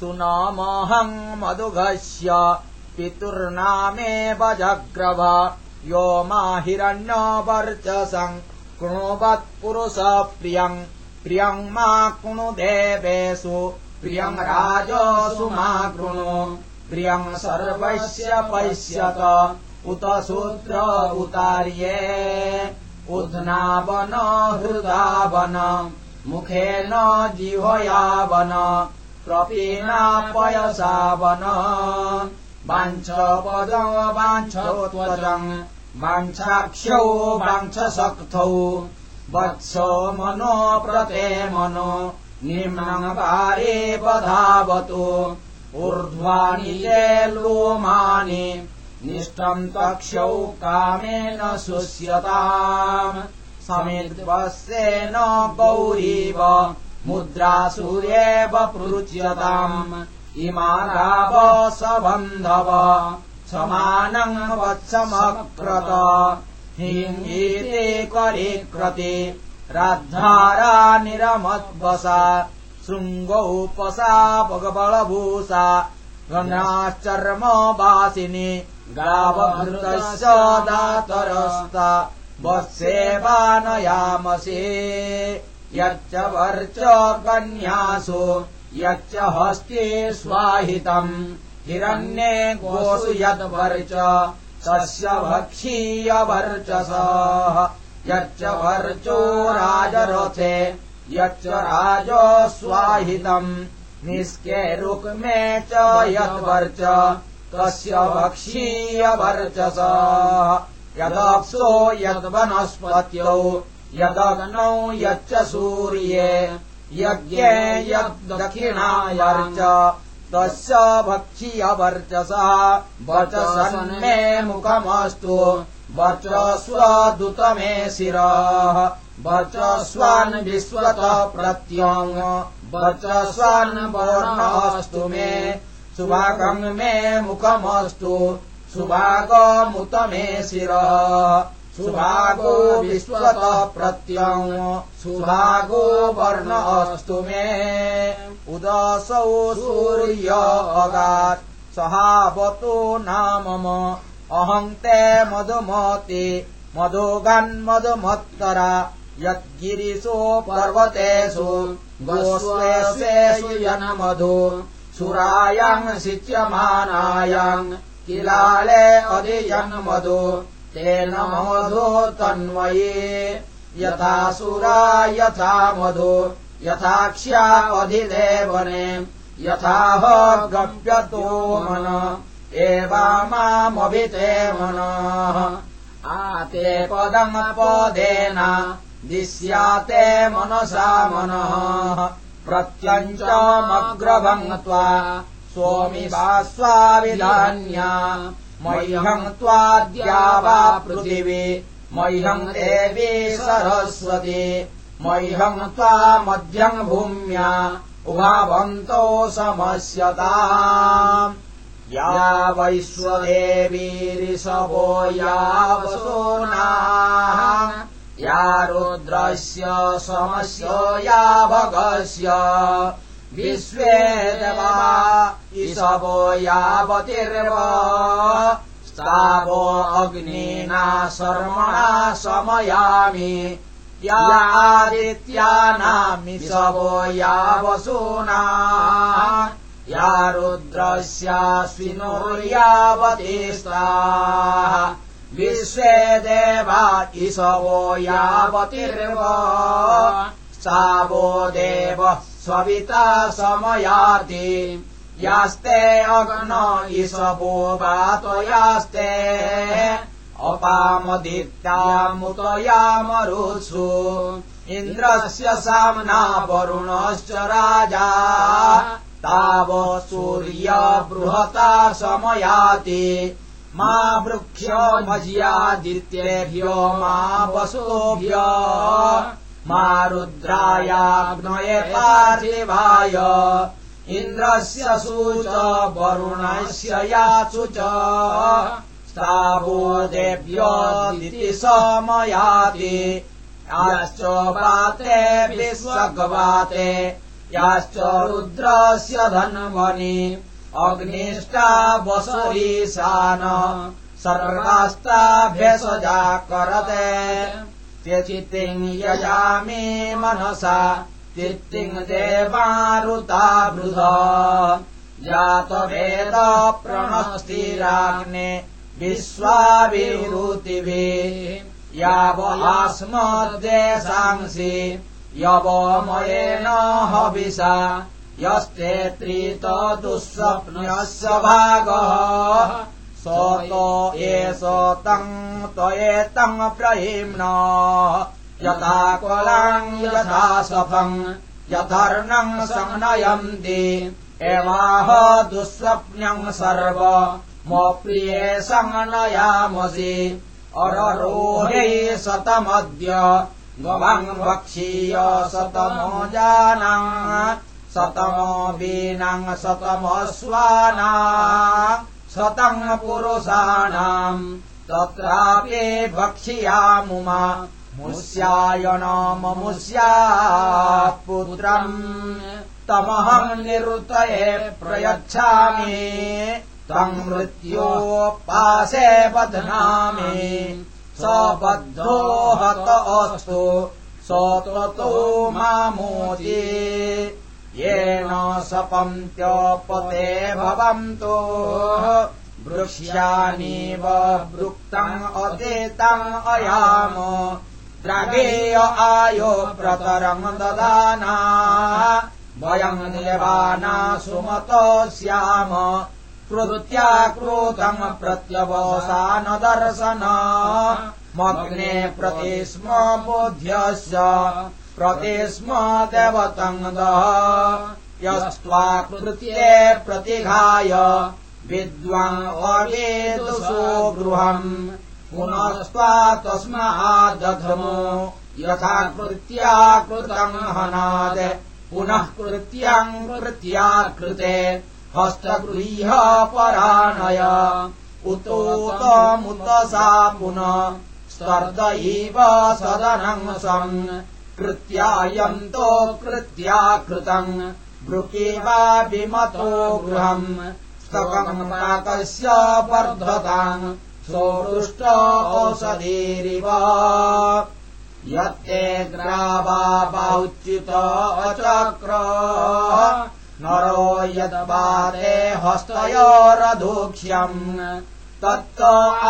सुनामहम् मधुघस्य पितुर्नामेव जग्रव। यो मा हिरण्यवर्चसम् कृणुवत्पुरुषप्रियम् प्रियम् मा कृणु देवेषु प्रियम् राजसु मा कृणु। प्रियम् सर्वस्य पश्यत उत सूत्र उतार्ये। उध्नावन हृदावन मुखेन जिह्वयावन प्रपीनापयसावन वाञ्छपदम् वाञ्छत्वजम् वाञ्छाक्षौ वाञ्छशक्थौ वत्सो मनो प्रते मनो निम्नकारे बधावतु ऊर्ध्वानि ये लोमानि निष्ठम् तक्षौ कामेन शुष्यताम् समिद्वस्येन गौरीव मुद्रा सूर्येव पृच्यताम् इमा रावसबन्धव समानम् वत्समक्रत हिङ्गीते करीकृते राद्धारा निरमद्वसा शृङ्गोपसा भगबलभूषा गणाश्चर्म वासिनि गावभृतस्य दातरस्ता वत्सेवानयामसे यच्च वर्च कन्यासु यच्च हस्ते स्वाहितम्। हिरण्ये गोसु यद्वर्च तस्य भक्षीयवर्चसः यच्च वर्चो राजरथे यच्च राजो स्वाहितम्। निष्के रुक्मे च यद्वर्च तस्य भक्षीयवर्चस यदप्सो यद्वनस्पत्यौ यदग्नौ यच्च सूर्ये यज्ञे यद्दक्षिणायर्च तस्य भक्षीयवर्चसः वचसन्मे मुखमस्तु वर्चस्वदुतमे शिरः वर्चस्वान् विश्वतः प्रत्यङ् वर्चस्वान् वर्णस्तु मे सुभागम् मे मुखमस्तु सुभागमुत मे शिरः। सुभागो विश्वतः प्रत्यङ् सुभागो वर्ण अस्तु मे। उदसौ सूर्य अगात्। सहावतो नाम अहम् ते मधुमति। मधुगन्मधुमत्तरा यद्गिरिषु पर्वतेषु। गोस्वेषु यन्मधु। सुरायाम् शिच्यमानायाम् किलाले अधियन्मधु तेन मधु तन्वये। यथा सुरा यथा मधु यथाक्ष्या अधिदेवने यथाह गप्यतो मन एवामामभिते मनः। आते पदमपदेन दिश्याते मनसा मनः। प्रत्यञ्चमग्रभङ्क्त्वा वा स्वाविधान्या मह्यम् त्वाद्या वा पृथिवी। मह्यम् देवी सरस्वती। मह्यम् त्वा मध्यम् भूम्या। उभावन्तो समस्यता या वैश्वदेवीरिषवो यावसोनाः। या रुद्रस्य समस्य या भगस्य विश्वे देवा इषवो यावतिर्व। स्थावो अग्निना शर्मणा समयामि यादित्यानामिषवो यावसूना। या रुद्रस्याश्विनोर्यावतिस्ताः विश्वे देवा इषवो यावतिर्व। सावो देव सविता समयाति। यास्ते अग्न इषवो वातयास्ते अपामदित्यामुतयामरुत्सु इन्द्रस्य साम्ना वरुणश्च राजा। ताव सूर्य बृहता समयाति। मा वृक्ष्यो मज्यादित्येभ्यो मा वसुभ्य मा रुद्रायाग्नये पार्थिवाय इन्द्रस्य सूच वरुणस्य याचु च स्थावो देव्योदिति समयाति याश्च वाते विश्वगवाते याश्च रुद्रस्य धन्वनि अग्निष्टा वसुरीशान सर्वास्ताभ्यसजा करते त्यचितिम् यजामि मनसा चित्तिम् देवारुता वृध जातवेद प्रणस्तिराग्ने विश्वाभिरुतिभिः यावस्मद्देशांसि यवमयेन हविषा। यस्ते त्रीत दुःस्वप्नस्य भागः सोतो एष तम् त्वयेतम् प्रहिम्न यथा कुलाम् यथा सफम् यथर्णम् संनयन्ति। एवाह दुःस्वप्न्यम् सर्व प्रिये संनयामसि। अररोहे शतमद्य गवम् वक्षीय शतमो जाना शतमो वीनम् शतमस्वाना शतम् पुरुषाणाम् तत्रापि भक्ष्यामुमा मुष्यायणममुष्या पुत्रम् तमहम् निरुतये प्रयच्छामि। तम् मृत्योपासे बध्नामि। स बद्धो हत अस्तु स त्वतो मामोदि येन सपन्त्यपते भवन्तो। वृक्ष्यानीव वृक्तम् अदेतम् अयाम। द्रगेय आयो प्रतरम् ददाना। वयम् देवाना सुमतो स्याम कृत्याकृतम् प्रत्यवसानदर्शन मग्ने प्रति स्म बोध्यस्य प्रति स्म देवतङ्गः यस्त्वाकृत्ये प्रतिघाय विद्वान् अवेदुषो गृहम् पुनस्त्वा तस्मादधमो यथा कृत्याकृतम् हनाद पुनः कृत्याम् कृत्याकृते। हस्तगृह्य पराणय उतोतमुत सा पुनः स्वर्द इव सदनम् सम् कृत्यायन्तो कृत्याकृतम् वृके वा गृहम् स्तकम् नाकस्य वर्धताम् सोऽष्ट ओषधीरिव यत्ते ग्रावा बाहुच्युत अचक्र नरो यद्वादे हस्तयोरधोक्ष्यम् तत्त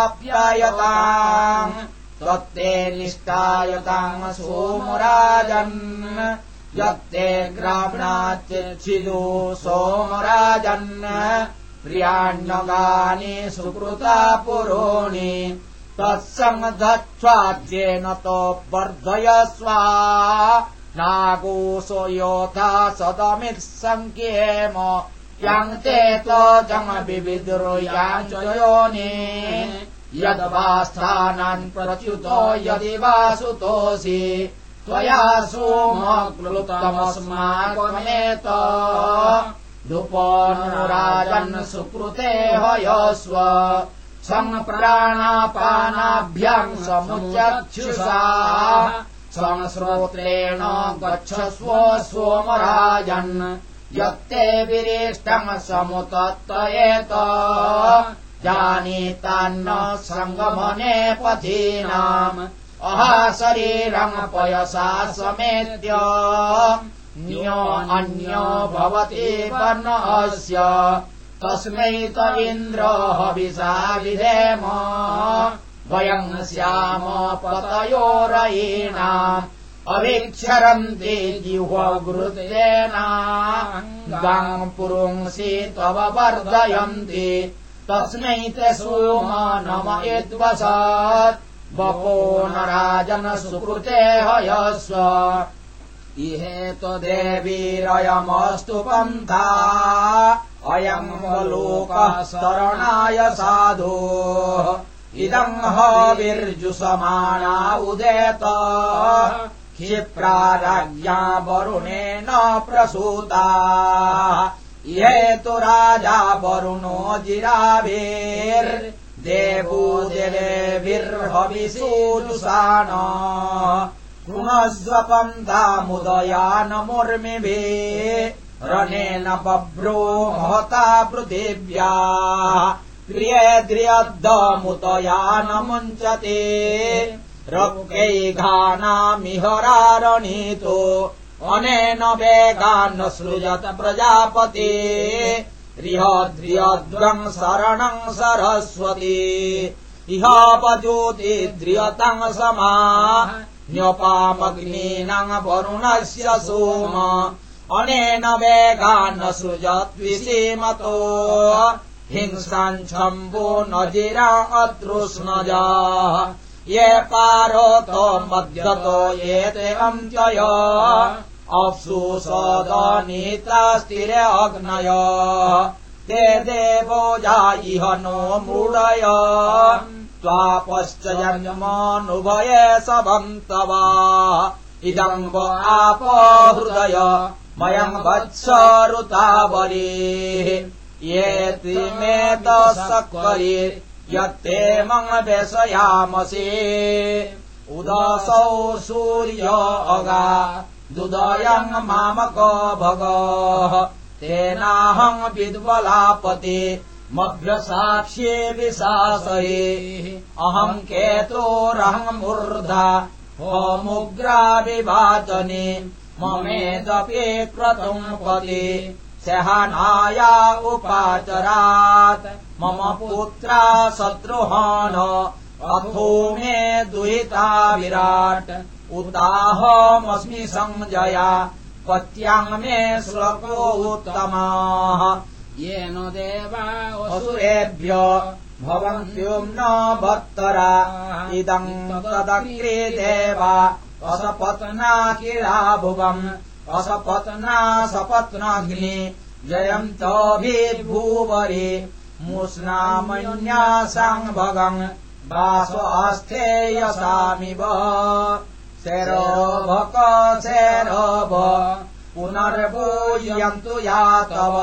आप्यायताम् त्वत्ते निष्ठायताम् सोमराजन् यत्ते ग्राम्णाच्चिदो सोमराजन् प्रियाण्यगानि सुकृता पुरोणि। तत्सङ्गच्छ्वाद्येन तो वर्धयस्वा। नागोऽसो योथा सदमित् सङ्ख्येम। याम् ते तजमविविदुर्याम् च योनि यद्वा स्थानान् प्रच्युतो यदि वा सुतोऽसि त्वया सोमक्लुतमस्माकमेत धुपोऽनुराजन् सुकृते हयस्व सम्प्राणापानाभ्याम् समुच्यक्षुषा संश्रोत्रेण गच्छस्व सोमराजन् यत्ते विरेष्टम् समुतत्तयेत जानीतान्न सङ्गमने पथीनाम् अहा शरीरम् पयसा समेत्य। न्यो अन्यो भवति वर्णस्य। तस्मै त इन्द्र हविषा विधेम। वयम् स्याम पतयोरयीणाम् अवीक्षरन्ति जिह्वगृतेनाम् पुरुंसि तव वर्धयन्ति तस्मै ते सोम नम यद्वसत् बको न राजन सुकृते हयस्व इहेत देवीरयमस्तु पन्था। अयम् लोकः शरणाय साधो। इदम् हविर्जुषमाणा उदेत। क्षिप्राराज्ञा वरुणेन प्रसूता इहेतु राजा वरुणो जिराभिर्देवो देवेभिर्हविषोजुषाण कृणस्वपन्थामुदयानमुर्मिभिः रनेन बभ्रो महता पृथिव्या। प्रिये द्रियद्दमुतया न मुञ्चते रक्यैघानामिहरारणीतो अनेन वेगान्न सृजत प्रजापते। रिहद्रियद्वम् शरणम् सरस्वती। इहापज्योति द्रियतम् समा। न्यपामग्नीनम् वरुणस्य सोम। अनेन वेगान्न सृजद्विषीमतो हिंसाञ्छम्बो न जिरा अतृष्णजा। ये पारोतो मध्यतो एते अन्त्यय अप्सु सदनीतास्तिरे अग्नय ते देवो जायिह नो मूढय। त्वापश्च यजमानुभये सबन्तवा इदम् व आप हृदय मयम् वत्स ऋतावरी येति मे दशकरि यत्ते मम व्यसयामसे। उदसौ सूर्य अगा दुदयम् मामक भग तेनाहम् विद्बलापते मभ्यसाक्ष्ये विशासये मूर्धा होमुग्राविभाजने ममेदपि क्रतुम् पदे सहनाया उपाचरात्। मम पुत्रा शत्रुहान अथो मे दुहिता विराट् उताहमस्मि सञ्जया पत्याम् मे श्लोकोत्तमाः येन देवा असुरेभ्य भवन्त्युम् न भक्तरा इदम् तदग्रे देवा असपत्ना किला भुवम्। असपत्ना सपत्नाग्नि जयन्तभिर्भूवरे मुष्णामन्यासाम् भगम् वासोऽस्थेयसामिव शैरभक शैरभ पुनर्भूयन्तु यातव।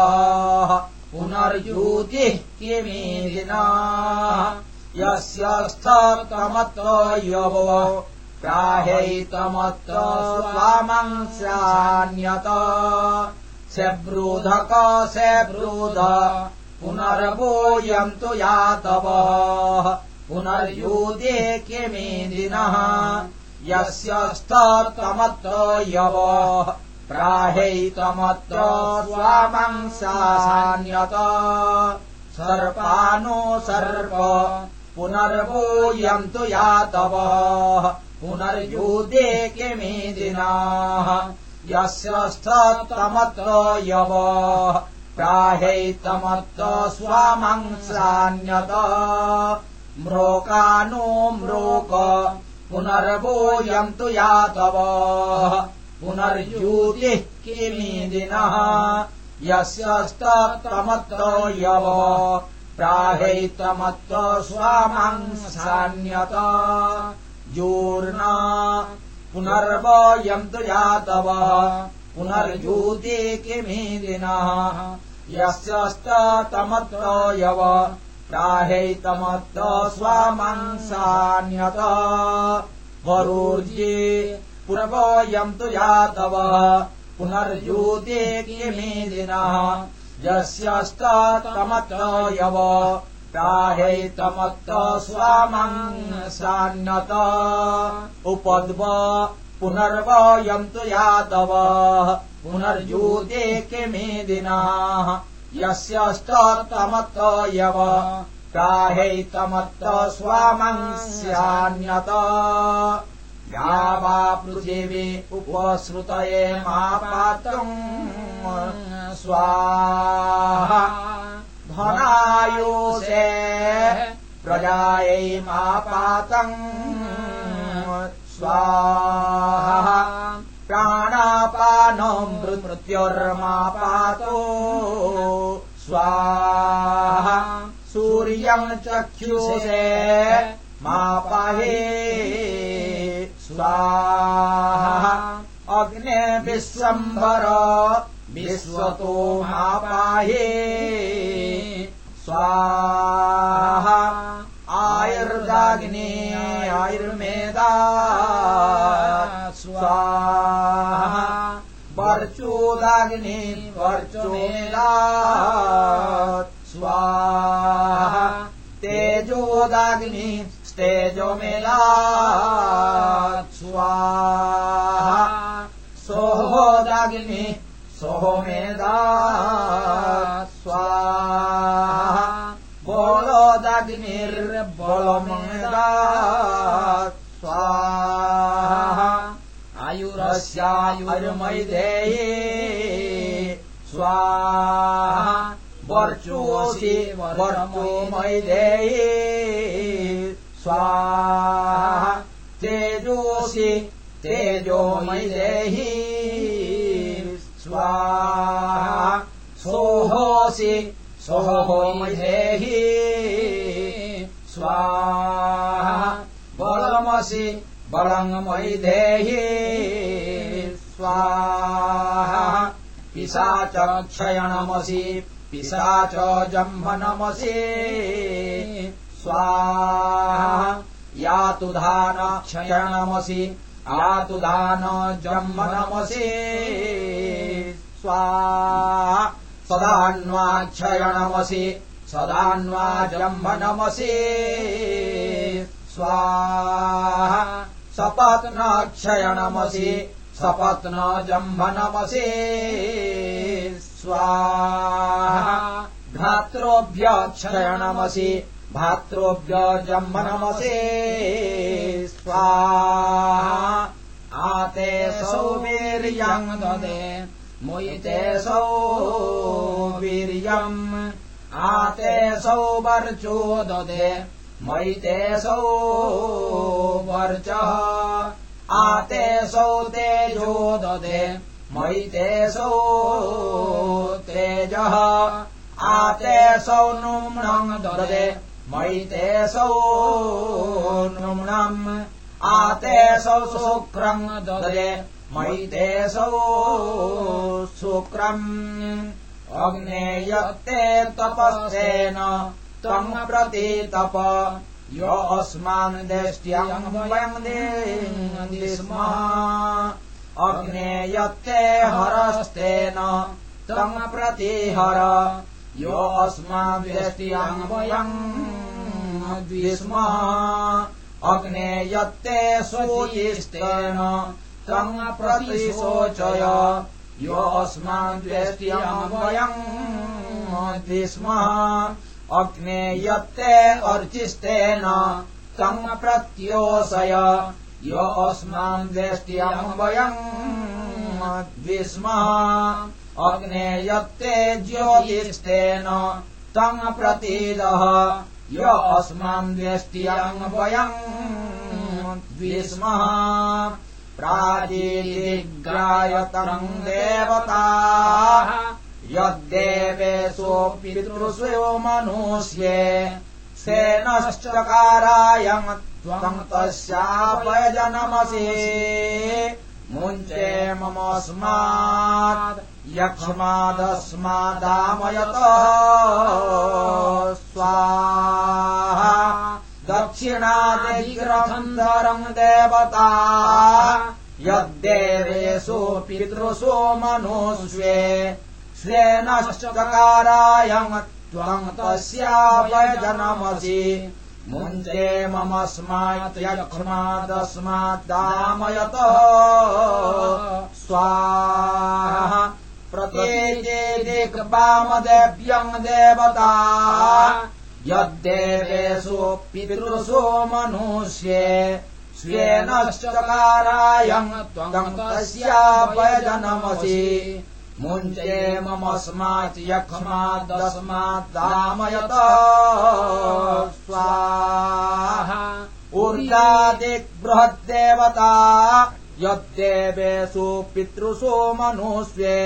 पुनर्यूतिः किमीदिना। यस्य स्थतमत्र यवो प्राह्यैतमत्र स्वामंस्यान्यत स्यब्रूधक स्यब्रूध पुनर्भूयन्तु यातव। पुनर्यूते किमेदिनः यस्य स्थतमत्र यव प्राह्यैतमत्र स्वामंसान्यत। सर्पानो सर्प पुनर्भूयन्तु यातव। पुनर्यूते किमेदिनाः। यस्य स्थतमत्र यव प्राह्यैतमत्र स्वामंसान्यत। म्रोकानो म्रोक पुनर्भूयन्तु यातव पुनर्यूतिः किमीदिनः? यस्य स्तमत्र यव प्राहैतमत्र स्वामंसान्यत योर्ना पुनर्वयन्तु यातव पुनर्यूति किमीदिनः? यस्य स्तमत्र यव प्राहैतमत्र स्वामंसान्यत। वरोर्ये पुनर्वयन्तु यातव पुनर्यूते किमेदिनः। यस्यस्तमत्र यव। प्राहैतमत्र स्वामंसान्यत। उपद्व पुनर्वयन्तु यातव पुनर्यूते किमेदिनः। यस्यस्तमत्र यव प्राहैतमत्र स्वामंस्यान्यत। या वा पृथिवी उपसृतये मा पात्रम् स्वाहा। धनायोषे प्रजायै मा पातम् स्वाहा प्राणापानम् मृत्युर्मा पातो स्वाहा सूर्यम् चक्षुषे मा पाहे स्वाहा अग्ने विश्वम्भर विश्वतो मा पाहे स्वाहा आयुर्दाग्ने आयुर्मेदा स्वाहा। वर्चोदाग्नि वर्चोमेला स्वाहा। तेजोदाग्नि तेजोमेला स्वाहा। सोहोदाग्नि सोहोमेदा स्वाहा। बोलोदाग्निर्बोलमेदा आयुरस्यायुर्मैदेये स्वाहा वर्चोऽसि वर्चो मैदेये। स्वाहा तेजोऽसि तेजो मैदेहि। स्वाहा सोहोऽसि सोहो मैदेहि। स्वाहा बलमसि बलङ्मैदेहि स्वाहा। पिशाच क्षयणमसि पिशाच जम्भनमसि। स्वाहा। यातु धान क्षयणमसि आतु धान जम्भनमसि। स्वाहा। सदान्वाक्षयणमसि सदान्वा जम्भनमसि। स्वाहा सपत्नक्षयणमसि सपत्न जम्भनमसि स्वाहा। भ्रातृभ्यक्षयणमसि भातृभ्य जम्भनमसि स्वाहा। आते सौवीर्यम् ददे मोयिते सौ वीर्यम्। आते सौ वर्चो ददे मैतेऽसौ वर्चः आतेऽसौ तेजो ददे। मैतेऽसौ तेजः आतेऽसौ ददे। मैतेऽसौ नुम्नम् आतेऽसौ शुक्रम् ददे। मैतेऽसौ शुक्रम् अग्नेयत्ते तपस्येन त्वम् प्रति तप यो अस्मान् स्म। अग्नेयत्ते हरस्तेन त्वम् प्रति हर यो अस्मान् देष्ट्यम् वयम् द्विस्म अग्नेयत्ते सूयिस्तेन त्वम् प्रति शोचय यो अस्मान् द्वेष्ट्यम् वयम् द्विस्म अग्ने यत्ते अर्चिस्तेन तम् प्रत्योषय यो अस्मान् द्वेष्ट्यम् वयम् द्विस्मः अग्ने यत्ते ज्योतिस्तेन तम् प्रतीदः। यो अस्मान् द्वेष्ट्यम् वयम् द्विस्मः प्राचीग्रायतरम् देवता यद्देवेषोऽपि पितृषु मनुष्ये सेनश्चकारायम् त्वम् तस्यापयजनमसि। मुञ्चे ममस्मात् यक्ष्मादस्मादामयत। स्वाहा। दक्षिणादिग्रथन्दरम् देवता यद्देवेषु पितृषु मनुष्ये स्वेनश्चकारायम् त्वम् तस्यापयजनमसि मुञ्चे ममस्मात् यक्ष्मादस्माद्दामयत स्वाहा। प्रत्येके दिग्वामदेव्यम् देवता। यद्देवेषु पितृषु मनुष्ये। स्वेनश्चकारायम् त्वम् तस्यापयजनमसि मुञ्चे ममस्मात् यक्ष्मादस्माद्दामयत स्वाहा। ऊर्जादिग्बृहद्देवता यद्देवेषु पितृषु मनुष्ये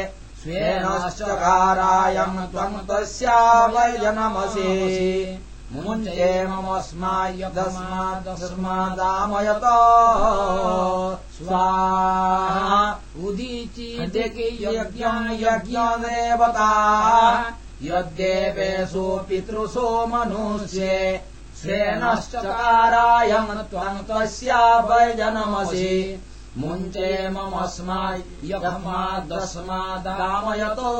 स्वेनश्चकारायम् त्वम् तस्यावयनमसि मुञ्चे ममस्मायदस्मादस्मादामयत स्वाहा यज्ञदेवता। यद्देवेषु पितृषु मनुष्ये स्वेनश्चकारायम् त्वम् तस्यावयनमसि मुञ्चे ममस्माय यस्मादस्मादामयतो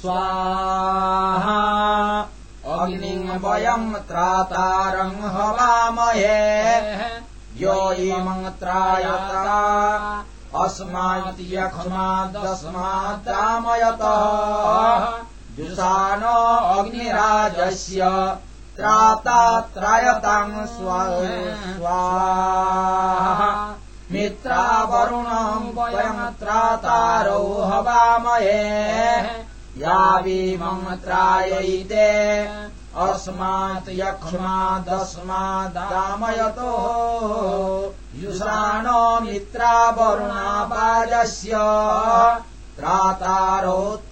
स्वाहा अग्निम् वयम् त्रातारम् हवामहे यो इमङ्त्रायता अस्मात् यक्ष्मादस्माद्रामयतः जुषानो अग्निराजस्य त्रातात्रयताम् स्वाहा मित्रावरुणम् वयम् त्रातारौ हवामहे यावीमन्त्रायैते अस्मात् यक्ष्मादस्मादामयतो युषाणो मित्रावरुणापाजस्य त्रातारोत्रायताम्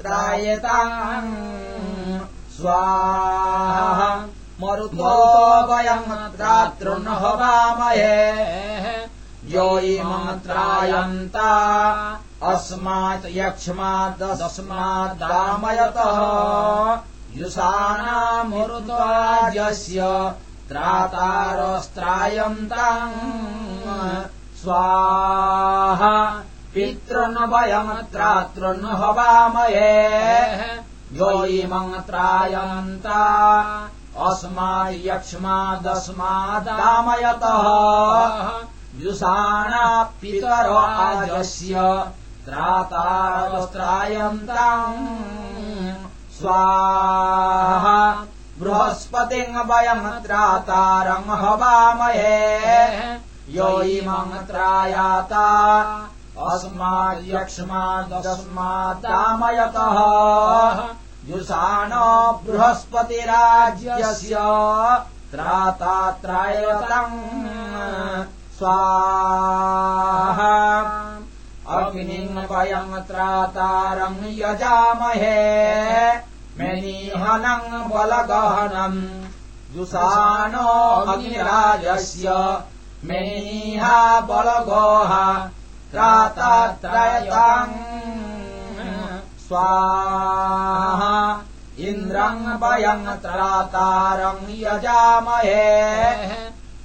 स्वाहा। मरुतो वयम् त्रातृन्हवामहे यो इमन्त्रायन्ता अस्मात् यक्ष्मादस्मादामयतः युषाणामरुत्वाजस्य त्रातारस्त्रायन्ताम् स्वाहा। पितृन् वयम् त्रातृन् हवामहे यो इमन्त्रायन्ता अस्मायक्ष्मादस्मादामयतः युषाणा पितराजस्य त्रातारस्त्रायन्ताम् स्वाहा बृहस्पतिम् वयम् त्रातारम् हवामहे। यो इमन्त्रायाता अस्माद्यक्ष्मादस्मादामयतः युषाण बृहस्पतिराज्यस्य त्रातात्रायतम्। स्वाहा त्रातारम् यजामहे। मेनिहनम् बलगहनम् जुषाणो अग्निराजस्य। मेनिहा बलगोह। त्रातात्रयताम् स्वाहा। इन्द्रम् वयम् त्रातारम् यजामहे।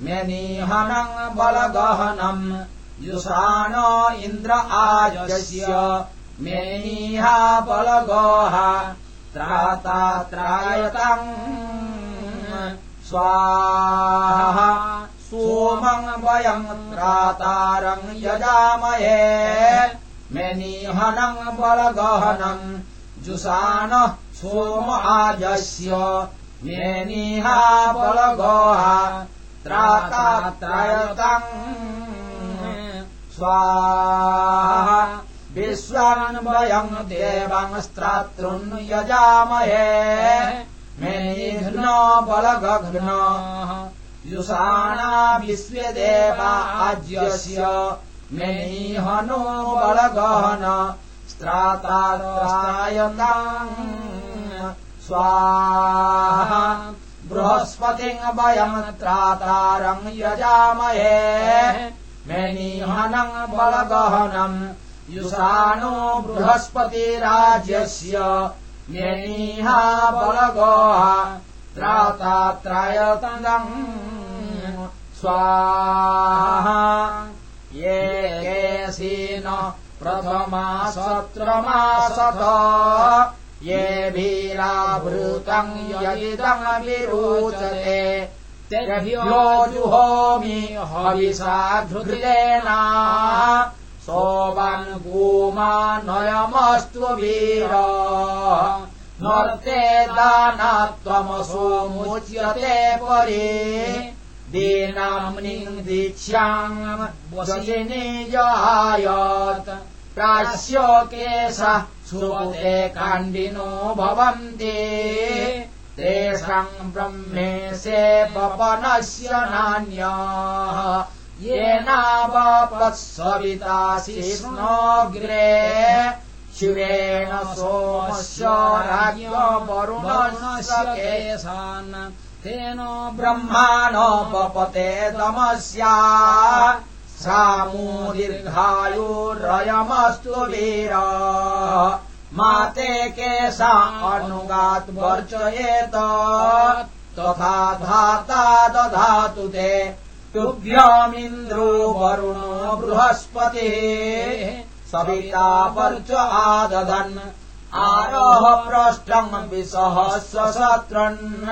मेनिहनम् बलगहनम् युषाणो इन्द्र आजस्य मेनिहा बलगोह। त्रातात्रायतम् स्वाहा। सोमम् वयम् त्रातारम् यजामहे। मेनिहनम् बलगहनम्। जुषाणः सोम आजस्य मेनिहा बलगोह। त्रातात्रयतम् स्वाहा। विश्वान् वयम् देवंस्त्रातृन् यजामहे मेघ्न बलगघ्न युषाणा विश्वदेवा आज्यस्य। मेनिहनो बलगहन स्त्रातायताम् स्वाहा। बृहस्पतिम् वयम् त्रातारम् यजामहे मेनिहनम् बलगहनम् युषाणो बृहस्पतिराज्यस्य मेनिहा बलगोह। त्रातात्रयतम् स्वाहा। ये केसीन प्रथमा सत्रमासथ ये वीराभृतम् यदिदम् जुहोमि हविषा धृतेना सोमन् गोमानयमस्तु वीर। नर्ते दानात्वमसोमुच्यते परे। दीनाम्निम् दीक्ष्याम् वशिनि जायत् प्राश्यो केशः श्रुते काण्डिनो भवन्ति तेषाम् ब्रह्मेशे पवनस्य नान्यः। येनावपत्सविताशिष्णोऽग्रे शिवेण सोमस्य राज्ञ तेन ब्रह्माणोपपते दमस्या सामूदीर्घायुरयमस्तु वीर माते केशा अनुगात् वर्चयेत। तथा धाता दधातु ते। तुभ्यामिन्द्रो वरुणो बृहस्पतिः। सविता पर्च आदधन्। आरोह प्रष्टम् विसहस्रशत्रन्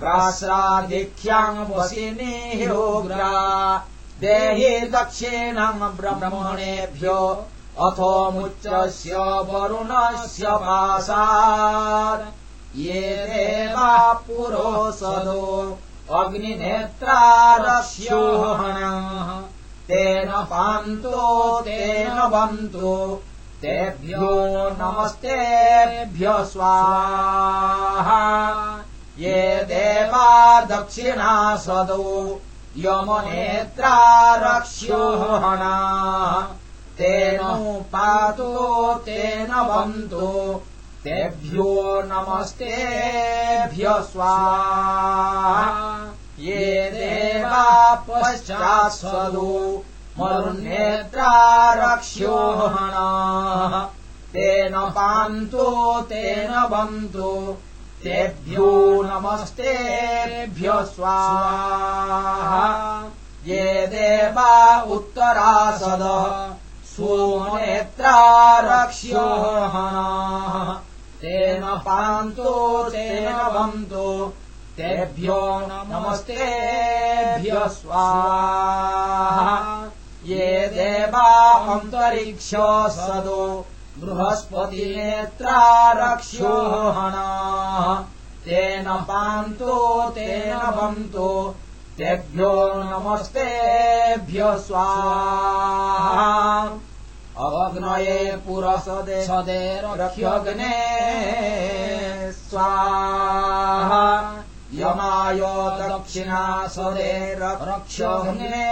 ग्रास्राधिख्याम् वसिनीरोग्रा देहि दक्षिणम् ब्रह्मणेभ्यो अथोमुच्चस्य वरुणस्य पासात् ये देवा पुरोसदो अग्निनेत्रारस्योहणः तेन पान्तो तेन वन्तो तेभ्यो नमस्तेभ्य स्वाहा। ये देवा दक्षिणासदो यमनेत्रारक्ष्योहणा तेन पातो तेन वन्तो तेभ्यो नमस्तेभ्य स्वाहा। ये देवा पश्चात्सदो मरुन्नेत्रारक्ष्योहणाः तेन पान्तो तेन वन्तो तेभ्यो नमस्तेभ्य स्वाहा। ये देवा उत्तरासदः सोमनेत्रारक्ष्योहणाः तेन पान्तो तेन वन्तो तेभ्यो नमस्तेभ्य स्वाहा। ये देवा अन्तरिक्षसदो बृहस्पतिनेत्रारक्ष्योहणाः तेन पान्तो तेन वन्तो तेभ्यो नमस्तेभ्य स्वाहा अग्नये पुरसदे सदे रक्ष्यग्ने स्वाहा। यमाय दक्षिणासदे रक्ष्यग्ने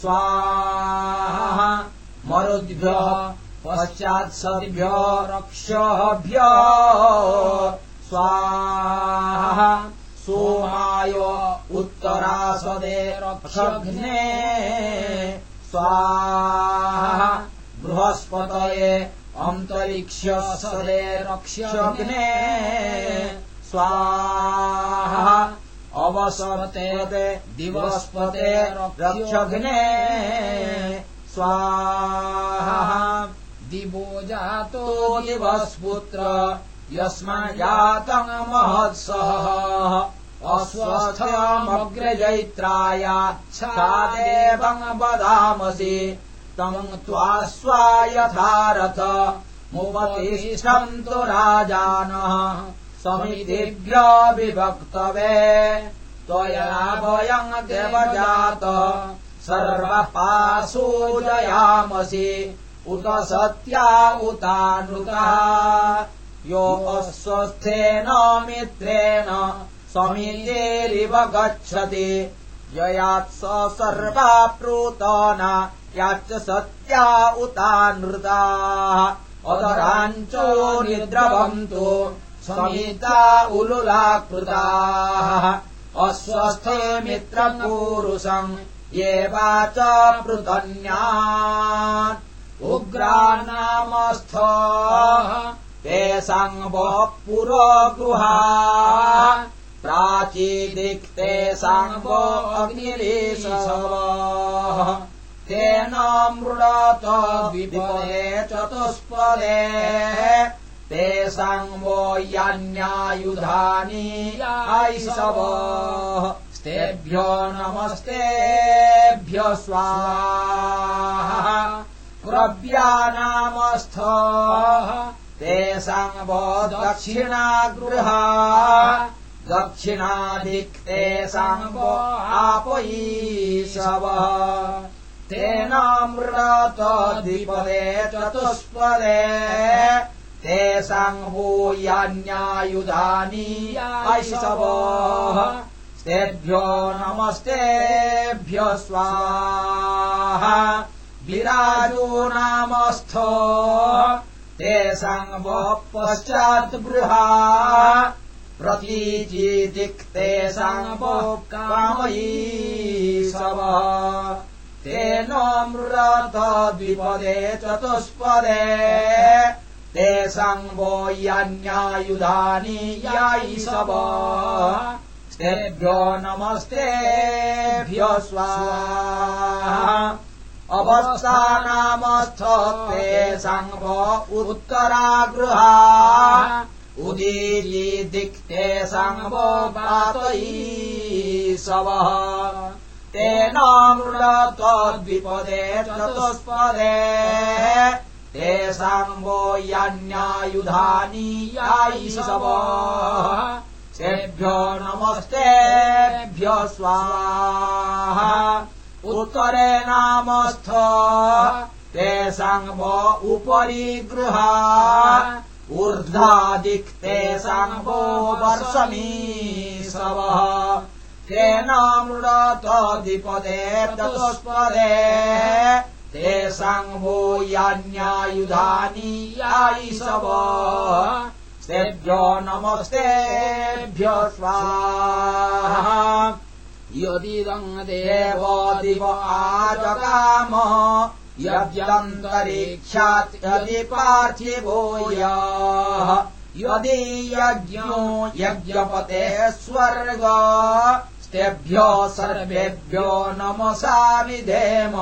स्वाहा। मरुद्भ्यः पश्चात्सदिभ्य रक्षभ्य स्वाहा। सोमाय उत्तरासदे रक्षघ्ने स्वाहा। बृहस्पतये अन्तरिक्षसदे रक्षघ्ने स्वाहा। अवसरते दिवस्पते रक्षघ्ने स्वाहा। दिवो जातो दिवस्पुत्र यस्माजातम् महत्सः अस्वस्थमग्रजैत्रायाच्छादेवम् वदामसि तम् त्वा स्वायथारथ मुपतिष्ठन्तु राजानः। समितिभ्य विभक्तवे। त्वया वयम् देवजात। सर्वः पासूजयामसि उत सत्या उतानृतः यो अस्वस्थेन मित्रेण समितेरिव गच्छति ययात् सर्वा प्रोतना याच्च सत्या उतानृताः अदराञ्चो निद्रवन्तु समिता उलुलाकृताः। अस्वस्थे मित्रपूरुषम् ये वाच पृतन्यान् उग्रान्नामस्थ तेषाम् वः पुरगृहा प्राचीदिक्तेषाम् तेन मृडत विपदे चतुष्पदे। तेषाम् वो यान्यायुधानि आयिषवः तेभ्यो नमस्तेभ्य स्वाहा। कुरव्यानामस्थ तेषाम् वो दक्षिणागृहा दक्षिणादिक्तेषाम् वो आपयीशवः तेन मृडत द्विपदे चतुष्पदे। तेषाम् वो यान्यायुधानि ऐषवः। तेभ्यो नमस्तेभ्य स्वाहा। विराजो नामस्थ तेषाम् वो पश्चात् गृहा प्रतीचिदिक्तेषाम् वो कामयीशवः तेन मृडत द्विपदे चतुष्पदे। तेषाम् वो यान्यायुधानि यायिषवः तेभ्यो नमस्तेभ्यो स्वाहा। अवस्थानामस्थ ते सङ्ग उत्तरागृहा उदीरी दिक्ते सङ्गो पातयी शवः। तेनामृतद्विपदे चतुष्पदे। तेषाम् वो यान्यायुधानि यायि तेभ्यो नमस्तेभ्यो स्वाहा। उत्तरे नामस्थ। तेषाम् वो उपरि गृहा ऊर्ध्वादिक्ते वो वर्षमी शवः तेनामृतद्विपदे चतुष्पदे तेषाम् वो यान्यायुधानि यायिषव तेभ्यो नमस्तेभ्य स्वाहा। यदिदम् देवादिव आजगाम यद्यन्तरिक्षात् यदि पार्थिवो यदि यज्ञो यज्ञपते स्वर्ग। तेभ्यो सर्वेभ्यो नमसा विधेम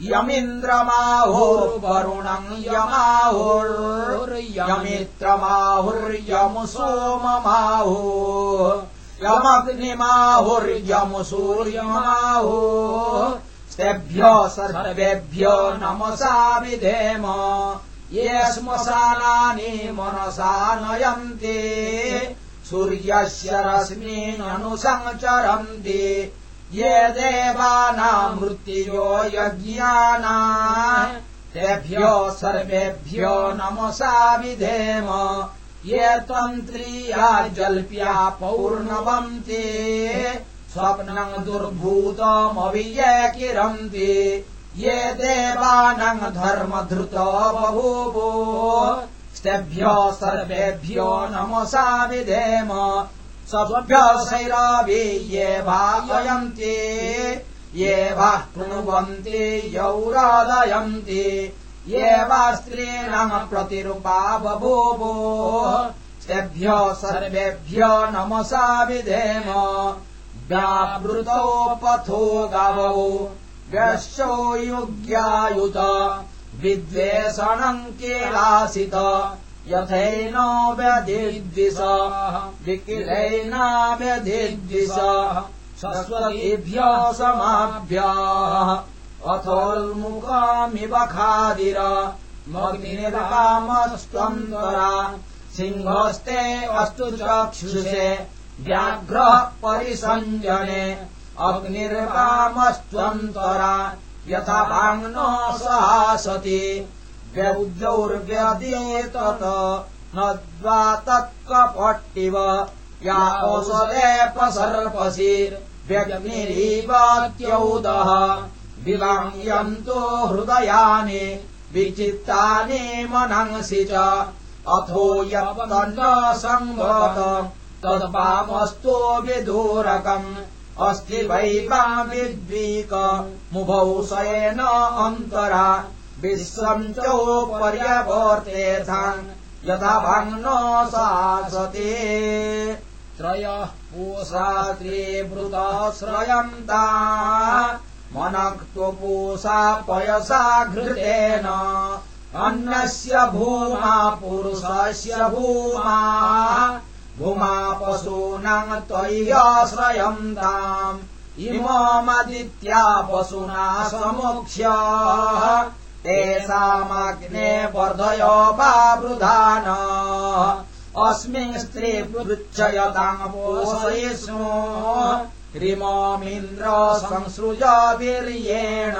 यमिन्द्रमाहुर्वरुणम् यमाहुर्यमित्रमाहुर्यमु सोममाहु यमग्निमाहुर्यमु सूर्यमाहु तेभ्यो सर्वेभ्यो नमसा विधेम ये श्मशानानि मनसा नयन्ति। सूर्यस्य रश्मीननुसञ्चरन्ति। ये देवानाम् मृत्यो यज्ञाना। तेभ्यो सर्वेभ्यो नमसा विधेम ये तन्त्र्या जल्प्या पौर्णवन्ति स्वप्नम् दुर्भूतमभियकिरन्ति ये देवानाम् धर्मधृत बभूवो। तेभ्यो सर्वेभ्यो नमसा विधेम सभ्यशैराभि ये भावयन्ति ये वा कृण्वन्ति यौरादयन्ति। ये वा स्त्रीणाम् प्रतिरूपा बभूवो। तेभ्यो सर्वेभ्यो नमसा विधेम व्यावृतौ पथो गावौ। व्यशो युग्यायुत। विद्वेषणम् केलासित यथैन व्यधिद्विष। विकिलैनाव्यधिद्विष सरस्वतीभ्य समाभ्याः। अथोल्मुखामिव खादिर। मग्निर्कामस्त्वन्तरा सिंहस्ते अस्तु चक्षुषे व्याघ्रः परिसञ्जने अग्निर्कामस्त्वन्तरा यथा भाङ्न सहासति। व्यौद्यौर्व्यदेतत् न द्वा तत्कपट्टिव या ओषदेपसर्पशिर्व्यग्निरीवाद्यौदः विवाङ्यन्तो हृदयानि विचित्तानि मनंसि च। अथो यन्न संवत तद्वामस्तो विदूरकम् अस्ति वैवाविद्वीक मुभौ शयेन अन्तरा विश्वम् चोपर्यवर्तेऽर्थम् यथा भग्न शासते त्रयः पूषात्रीवृतश्रयन्ता मनक्त्वपूषा पयसा घृतेन अन्यस्य भूमा पुरुषस्य भूमा भूमा पशूनाम् त्वय्याश्रयन्ताम् इममदित्या पशुना समुक्ष्य तेषामग्ने वर्धयो वा वृधान अस्मिन् स्त्री पृच्छयताम् ह्रीममिन्द्र संसृज वीर्येण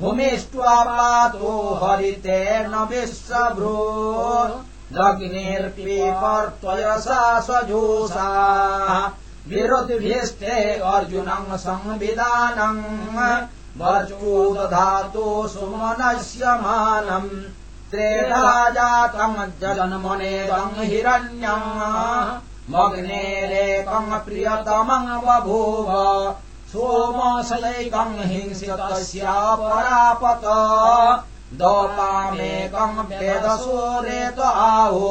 भूमिष्ट्वा पातो हरितेन विश्वभ्रो लग्निर्पीपर्त्वयसा सजोषा विरुद्भिस्ते अर्जुनम् संविधानम् वर्चो दधातु सुमनस्य मानम्। त्रेधा जातम् जन्मनेदम् हिरण्यम्। मग्नेरेकम् प्रियतमम् बभूव। सोमशयैकम् हिंसितस्यापरापत दोपामेकम् वेदसोरेत आहो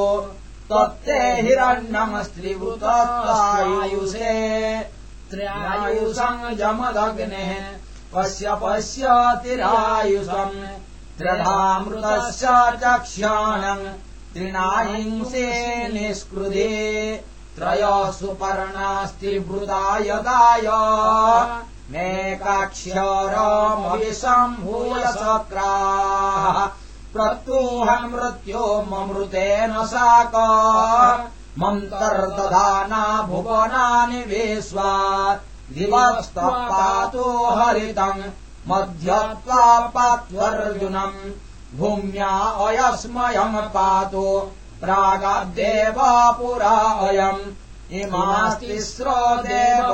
त्वत्ते हिरण्यम् स्त्रीवृतत्वायुषे त्र्यायुषम् यमदग्नेः पश्य पश्यतिरायुषम् त्र्यधामृतस्य चक्ष्याणम् त्रिणाहिंसे निष्कृते त्रयः सुपर्णास्त्रिवृतायदाय मेकाक्षरमविशम्भूय सक्राः प्रत्यूहमृत्यो ममृतेन साक। मन्तर्दधाना भुवनानि विश्वा। दिवस्तपातो हरितम् मध्यत्वा पात्वर्जुनम् भूम्या अयस्मयम् पातो प्रागाद्देव पुरा अयम् इमास्तिस्रो देव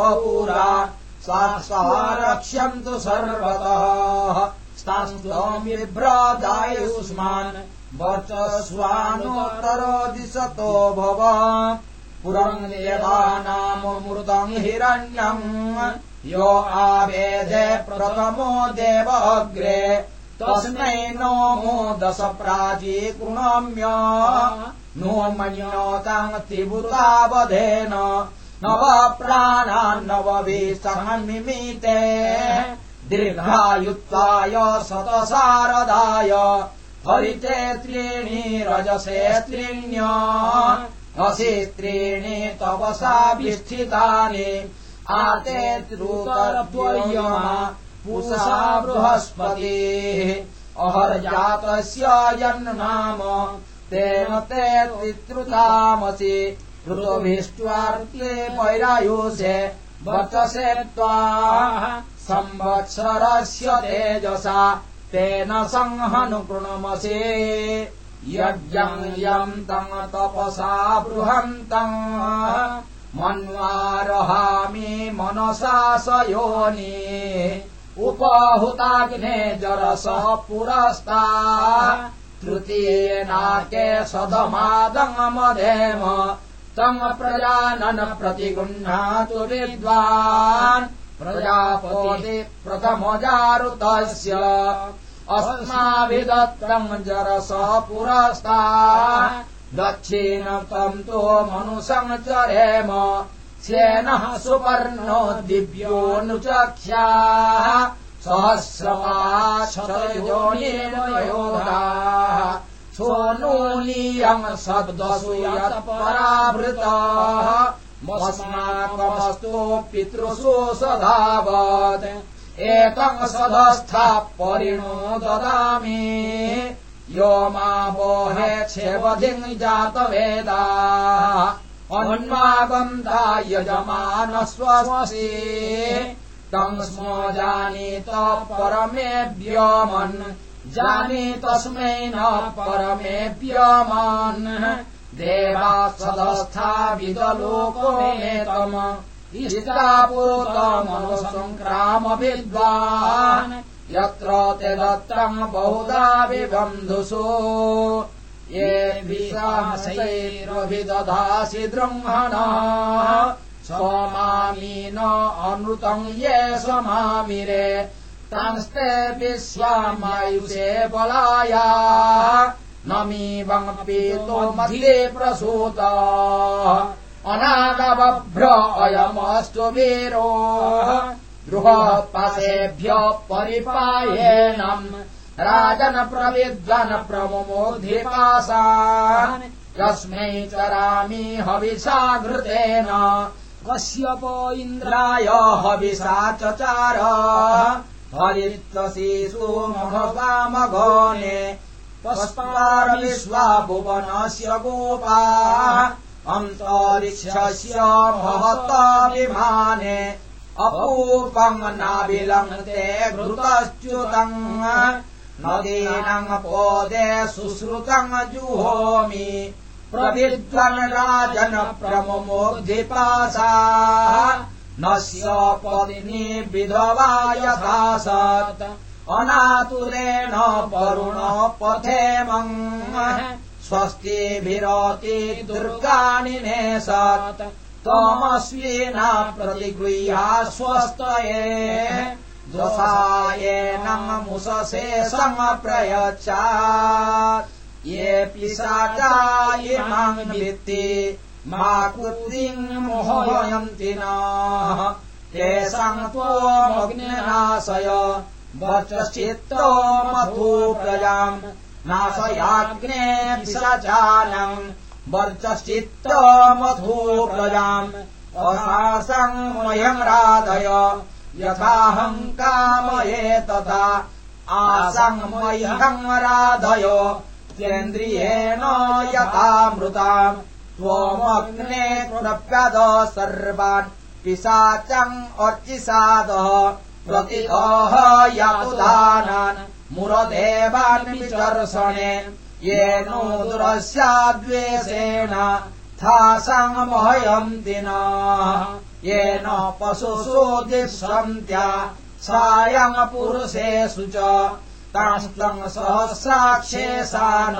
सा सर्वतः। स्तास्त्वमिभ्रादायुष्मान् वर्चस्वानुत्तरो दिशतो भव। पुरम् देवानाममृतम् हिरण्यम् यो आवेदे प्रथमो देव अग्रे तस्मै नोमो दश प्राचीकृणम्य नो मन्योताम् नव प्राणान्नवभिसहमिमीते दीर्घायुत्वाय शतशारदाय हरिते त्रीणि रजसे त्रीण्य असि त्रीणि तपसाभिष्ठितानि आते त्रुतर्द्वय पुषा बृहस्पतिः अहर्जातस्य यन्नाम तेन ते त्रित्रुतामसि ऋतुभिष्ट्वार्थे पैरायुषे वर्चसे त्वा संवत्सरस्य तेजसा तेन संहनुकृणमसे यज्ञम् यम् तम् तपसा बृहन्तम्। मन्वारहामि मनसा स योनि। उपहुताग्ने जरसः पुरस्ता। तृतीयेनाके सदमादमधेम तम् प्रजानन प्रतिगृह्णातु विद्वान्। प्रजापति प्रथमजारुतस्य। अस्माभिदत्तम् जरसः पुरस्ता। दक्षिणतम् तु मनुसञ्चरेम सेनः सुपर्णो दिव्योऽनुचक्ष्या सहस्रमाशयोनियोधाः सोनूलीयम् शब्दसु यत् परावृतः। मस्माकमस्तु पितृसु सधावत्। एकम् सदस्था परिणो ददामि। यो मा वोहे क्षेवधिम् जातवेदा। अन्वागन्धा यजमानस्वसि तम् स्म जानीत परमेभ्यमन् जानी तस्मै न परमेभ्यमन् देवा सदस्था विदलोकमेतम इष्टापूतमनुसङ्क्राम विद्वान् यत्र ते दत्तम् बहुधा विबन्धुषु। ये विशासैरभिदधासि दृह्णा सोमामी न अनृतम् ये समामिरे तांस्ते विश्वामायुषे बलाया। नमीवङ्पीतो मध्ये प्रसूत। अनागबभ्र अयमस्तु वीरो। द्रुहपसेभ्य परिपायेनम्। राजन प्रविद्वन् प्रमुमूर्धिपासान् कस्मै चरामि हविषा घृतेन। कश्यप इन्द्राय हविषा चचार पस्पार विश्वा भुवनस्य गोपा अन्तरिक्षस्य महताभिमाने अपूपम् नाभिलङ्ते घृतश्च्युतम् नदीनम् पोदे सुश्रुतम् जुहोमि प्रविद्वन् राजन प्रमुमूर्धिपासा नस्य पदिनी विधवा यथा सत् अनातुरेण वरुण पथेमम् स्वस्तिभिरोति दुर्गाणि नेशत् त्वमस्विना प्रतिगृह्या स्वस्तये। दशायेनम् मुसशेषम् प्रयच्छात् ये पिशाचा इमाम् वित्ति मा कुर्दिम् मोहयन्ति न। तेषाम् त्वमग्निनाशय वर्चश्चित्तो मधु प्रजाम् नाशयाग्ने पिशाचानम् वर्चश्चित्तो मधु प्रजाम् अहासङ्मयम् राधय यथाहम् कामये तथा। आसङ्मयम् राधय केन्द्रियेण यथामृताम् त्वमग्ने प्रप्यद सर्वान् पिशाचम् अर्चिसादः। प्रतितः यतुदानान् मुरदेवान् विचर्षणे। येनो दुरस्याद्वेषेण थासङ्महयन्ति न। येन पशुषु दिशन्त्या सायम् पुरुषेषु च। तांस्तम् सहस्राक्षेशान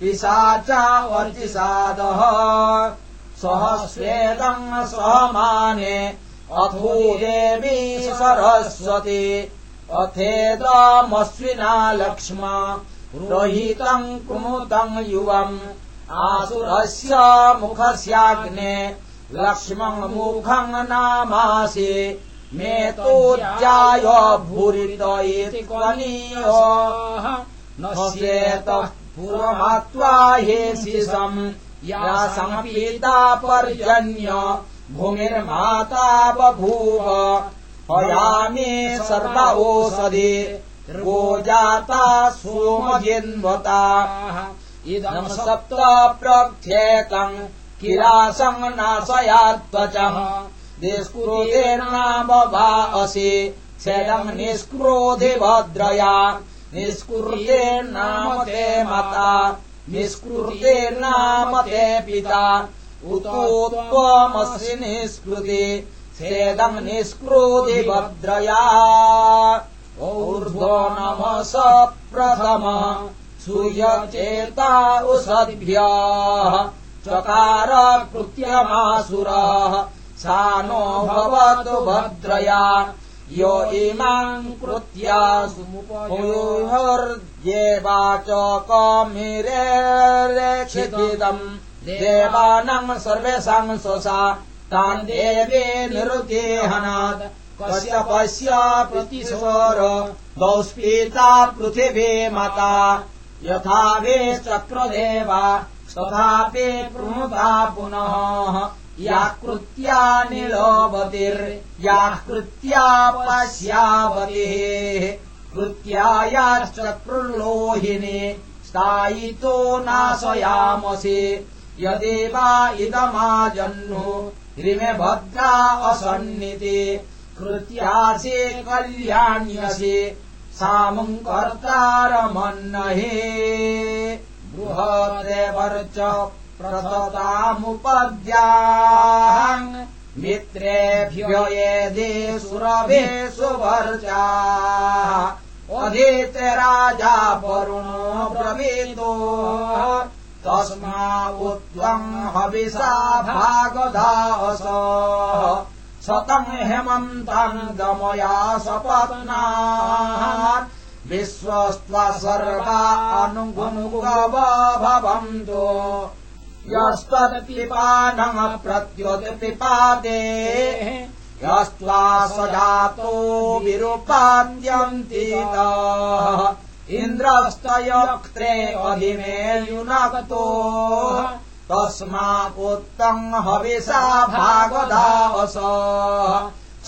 पिशाचा वर्जिसादः सहस्वेदम् सहमाने अथो देवी सरस्वती। अथेदमश्विना लक्ष्म रहितम् कुमुतम् युवम्। आसुरस्य मुखस्याग्ने लक्ष्मम् मुखम् नामासि। मे तोज्याय भूरित इति कनीयः नश्येत पूर्वमात्वा हे शिशम् या समपीता पर्जन्य भूमिर्माता बभूव। हयामे सर्व ओषधि गोजाता सोमजिन्वता। इदम् सप्त प्रख्येकम् किरासम् नाशयात्त्वचः निष्कृतेर्नाम वा असि शलम् निष्क्रोधि भद्रया निष्कृतेर्नाम ते माता निष्कृतेर्नाम ते पिता उतोत्वमसि निष्कृति छेदम् निष्क्रोधि भद्रया। ऊर्ध्वो नमस प्रथमः सूर्यचेता उषद्भ्यः चकार कृत्यमासुरः सा नो भवतु भद्रया यो इमाम् कृत्या सुमुपयोर्येवाचकमिरेक्षितम् देवानाम् सर्वेषाम् स्वसा तान् देवे निरुदेहनात् कस्य पश्य प्रतिशोर दौष्पीता पृथिवी मता। यथा वे चक्रदेवा तथापि कृता पुनः या कृत्या निलोपतिर्या कृत्या पश्यावतिः कृत्यायाश्चक्रुर्लोहिनी स्थायितो नाशयामसि। यदि वा इदमाजह्नु रिमे भद्रा असन्निति। कृत्यासि कल्याण्यसि सामुम् कर्तारमन्नहे। बृहदेवर्च प्रसतामुपद्याम् मित्रेभ्य यदि सुरभे सुवर्चा अधीते राजा वरुणो ब्रवीतो। तस्मा उत्त्वम् हविषा भागधास शतम् हेमन्तम् गमया सपत्नात् विश्वस्त्वा सर्वा अनुगुनुगव भवन्तु यस्तत्पिपानः प्रत्युत्पिपादे यस्त्वा स्वजातो विरूपाद्यन्तीतः इन्द्रस्तयक्त्रे अधिमे युनक्तो तस्मापुत्तम् हविषा भागधावस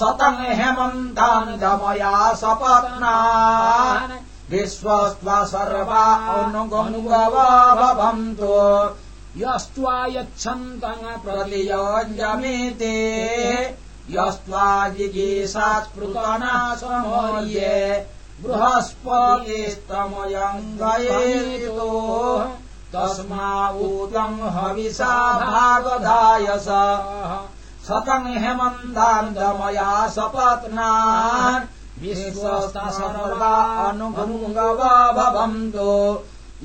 शतम् हेमन्तान् गमया सपत्नान् विश्वस्त्वा सर्वा अनुगनुगव भवन्तु यस्त्वा प्रतियोजमिते यस्त्वा जिगीषात्पृतना समोर्ये बृहस्पतिस्तमयम् गयेतो तस्माऊतम् हविषा भागधायस। शतम् हेमन्तान् दमया सपत्नान्। विश्वस्ता अनुगुङ्गव भवन्तु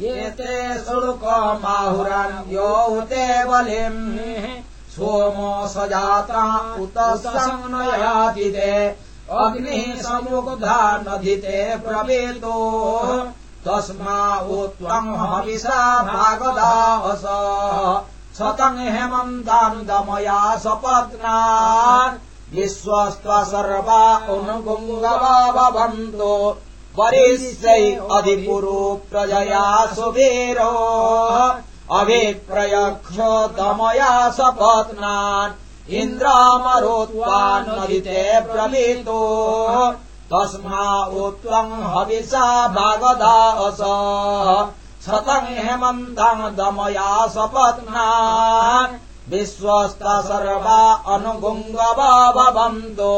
एते शुल्कमाहुरान् योते बलिम् सोमो सजाता उत संनयादिते। अग्निः समुग्धा नधिते प्रवेतो। तस्मा भागदास शतम् हेमन्तानुदमया सपत्नान्। विश्वस्त्व सर्वा अनुगुङ्गवा भवन्तो परिश्रै अधिपुरो प्रजया सुवीरो अभिप्रयक्षोतमया सपत्नान् इन्द्रामरोत्वान्नदिते प्रवीतो तस्मा त्वम् हविषा भागदास शतम् हेमन्तम् दमया सपत्नान्। विश्वस्ता सर्वा अनुगुङ्गवा भवन्तो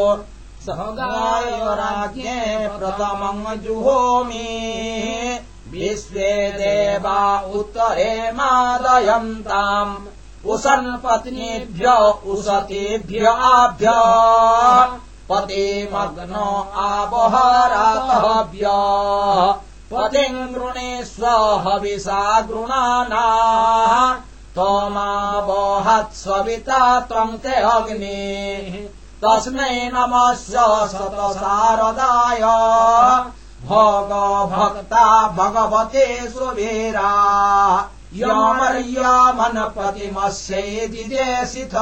सहगायराज्ञे प्रथमम् जुहोमि। विश्वे देवा उत्तरे मादयन्ताम्। उषन्पत्नीभ्य उसतेभ्य आभ्य। पतिमग्नो आवहरातभ्य पतिम् गृणेष्व हविषा गृणाना। त्वमावहत्स्वविता त्वम् ते अग्निः तस्मै नमस्य शतशारदाय भोग भक्ता भगवते सुवीरा। यमर्यामनपतिमस्यैदिदेशिथ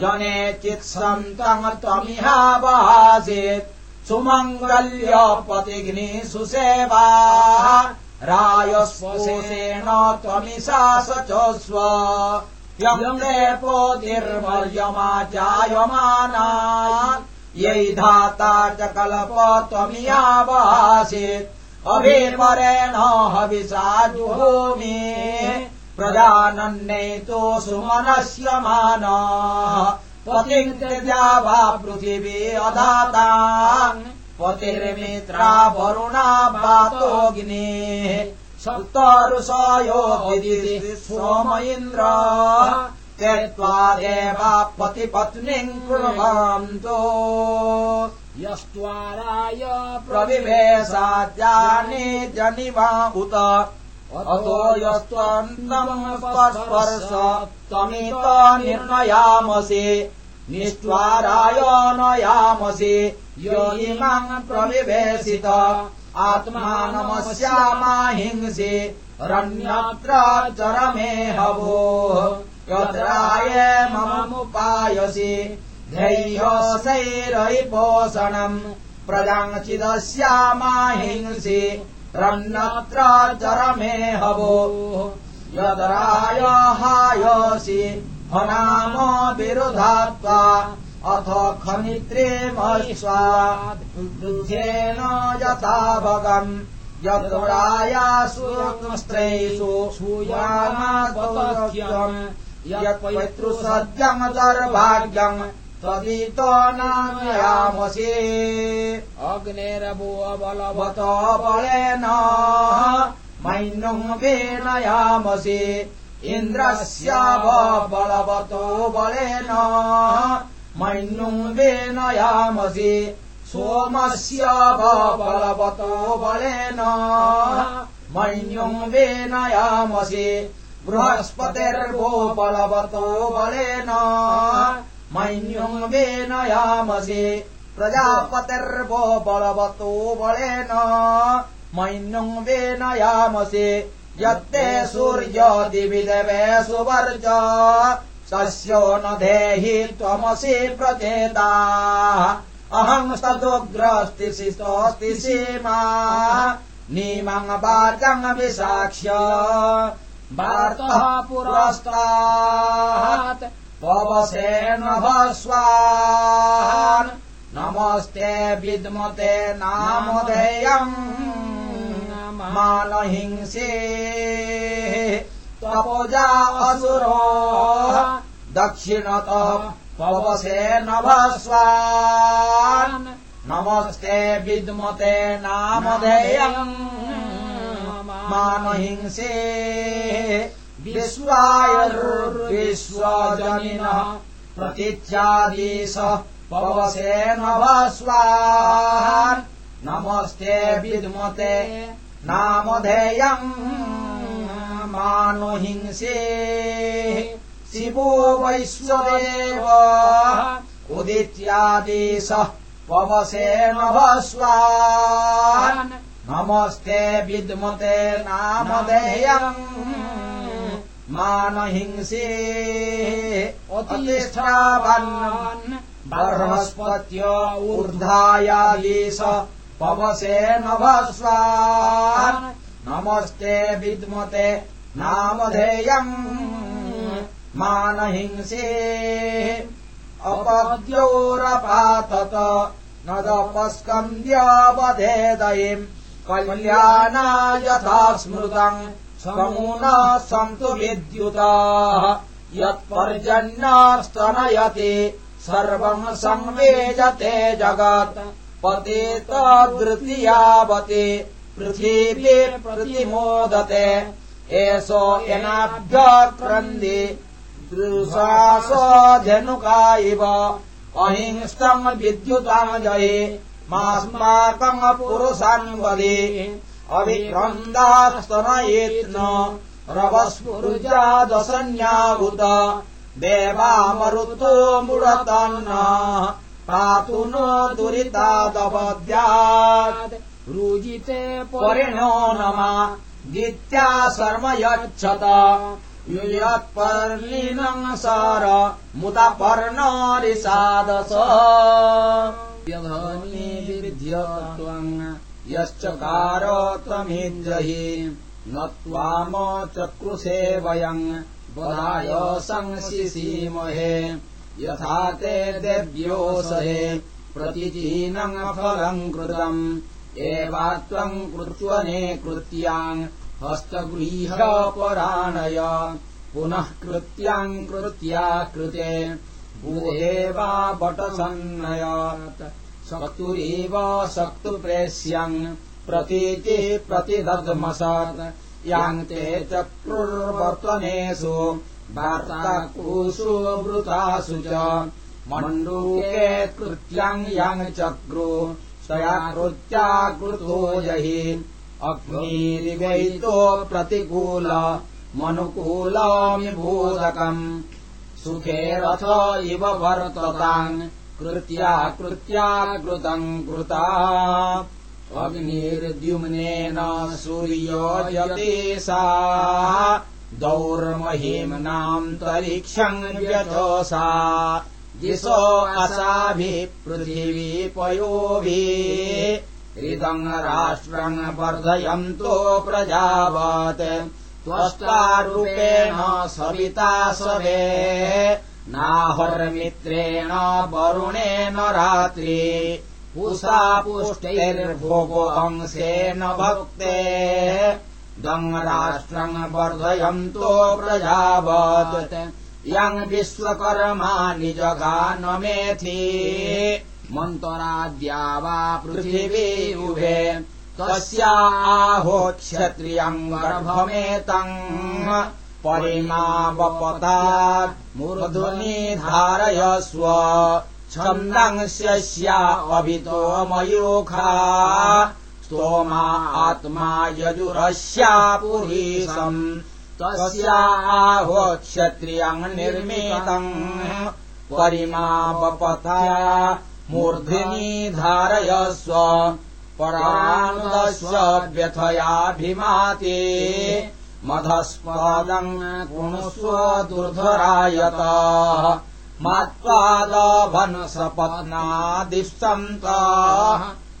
जने चित्सन्तम् त्वमिहावासीत् सुमङ्गल्यपतिग्नि सुसेवा रायस्वशेषेण त्वमिषा सचस्व यङ्गेपोतिर्वर्यमा जायमाना यै धाता च कल्प त्वमियावासीत् अभिर्वरेण हविषा जुहोमि। प्रजानन्यैतो सुमनस्यमान पतिङ्कृत्या वा पृथिवी अधाता। पतिर्मित्रा वरुणा वातोऽग्निः सप्तरुषयो विदिति सोम इन्द्र त्यक्त्वा देवा पतिपत्नीम् कुर्वन्तो। यस्त्वाराय प्रविवेशाद्यानि जनिवा उत। अतो यस्त्वन्तम् स्पर्श त्वमित निर्णयामसि। निष्ट्वाराय नयामसि। यो इमाम् प्रविवेशित आत्मानमस्यामाहिंसि रण्यत्र चरमे हवो यत्राय मममुपायसि धैर्यसैरैपोषणम् प्रजाङ्चिदस्यामाहिंसि रण्यत्र चरमे हवो यदराय हायसि हनाम विरुधात्वा अथ खनित्रे यथा भगम्। यद्रायासु स्त्रैषु सूयामात्वम् यत्पैतृसद्यम् दर्भाग्यम् त्वदितो नामयामसि। बलवत बलेन मैनुम् वेनयामसि इन्द्रस्य बलवतो बलेन मैनुम् वेनयामसि। सोमस्य बलवतो बलेन। मैन्युम् वेनयामसि। बृहस्पतिर्वो बलवतो बलेन। मैन्युम् वेनयामसि। प्रजापतिर्वो बलवतो बलेन। मैन्युम् वेनयामसि। यत्ते सूर्य दिवि देवे तस्यो न देहि त्वमसि प्रचेता। अहम् सदुग्रस्तिशितोऽस्ति सीमा। नीमम् वार्गम् विसाक्ष्य। वार्तः पुरस्तात्। पवसे नभस्वान् नमस्ते विद्मते नामधेयम्। मानहिंसे त्वपोजा असुरो। दक्षिणतः पवसे नभस्वान्। नमस्ते विद्मते नामधेयम्। मानहिंसे विश्वायुर्विश्वजनिनः प्रतीच्यादीश पवसे नभस्वान्। नमस्ते विद्मते नामधेयम् मानुहिंसे। शिवो वैश्वदेव उदित्यादेशः पवसे नभस्वान् नमस्ते विद्मते नामधेयम् मानहिंसे। अतिष्ठावन्। बृहस्पत्य ऊर्धायालीश पवसे नभस्वान् नमस्ते विद्मते नामधेयम्। मानहिंसे। अपद्योरपातत। नदपस्कन्द्यावधेदयिम् कल्याणा यथा स्मृतम्। समूना सन्तु विद्युताः। यत्पर्जन्यास्तनयति। सर्वम् संवेजते जगत् पतेतदृतियावति पृथिवी प्रतिमोदते। एषो यनाभ्यक्रन्दि दृशासोऽनुका इव अहिंस्तम् विद्युताञ्जये मास्माकम् पुरुषान् वदे। अभिक्रन्दास्तनयेत् रवस्फुरुजादशन्यावृत देवामरुतो मुडतन्न पातु न दुरितादपद्यात् रुजिते परिणो नमा जित्या शर्म यच्छत युयत्पर्णिनम् सार मुदपर्णारिसादस यधनी विद्यत्वम् यश्चकार त्वमिन्द्रहि न त्वाम चक्रुषे वयम् वदाय संशिसीमहे यथा ते देव्योषहे प्रतिजीनम् फलम् कृतम्। एवा त्वम् कृत्वने कृत्याम्। हस्तगृह्यपराणय पुनः कृत्याम् कृत्या कृते। सक्तुरेव सक्तुप्रेष्यम् प्रतीति प्रतिदद्मसत् याम् ते चक्रुर्वर्तनेषु वार्ताकुषु वृतासु च। मण्डूके कृत्याम् याम् चक्रु स्वया कृत्या कृतो जहि। अग्निरिवैतो प्रतिकूल मनुकूलमिभूदकम् सुखे रथ इव कृत्या कृतम् कृता अग्निर्द्युम्नेन सूर्यो सा दौर्महीम्नान्तरिक्षम् व्यथोसा। दिशो असाभिः पृथिवी पयोभिः। हृदम् राष्ट्रम् वर्धयन्तो प्रजावत्। त्वष्टारूपेण सविता सवे। नाहर्मित्रेण वरुणेन रात्रि। पुषा पुष्टैर्भोगो अंशेन भक्ते राष्ट्रम् वर्धयन्तो प्रजावत्। यम् विश्वकर्मा निजगानमेथि। मन्तराद्या वा पृथिवी उभे। तस्या आहो क्षत्रियम् गर्भमेतम् परिमावपतात् मूर्धुनि धारयस्व। छन्दंस्यस्या अभितो मयूखा स्तोमा आत्मा यजुरस्या पुरीशम्। तस्या आहो क्षत्रियम् निर्मितम्। परिमावपथा मूर्ध्नि धारयस्व। परानुदस्व व्यथयाभिमाते। मधस्पदम् पुणुस्व दुर्धरायत। मात्वादभनसपत्नादिष्टन्त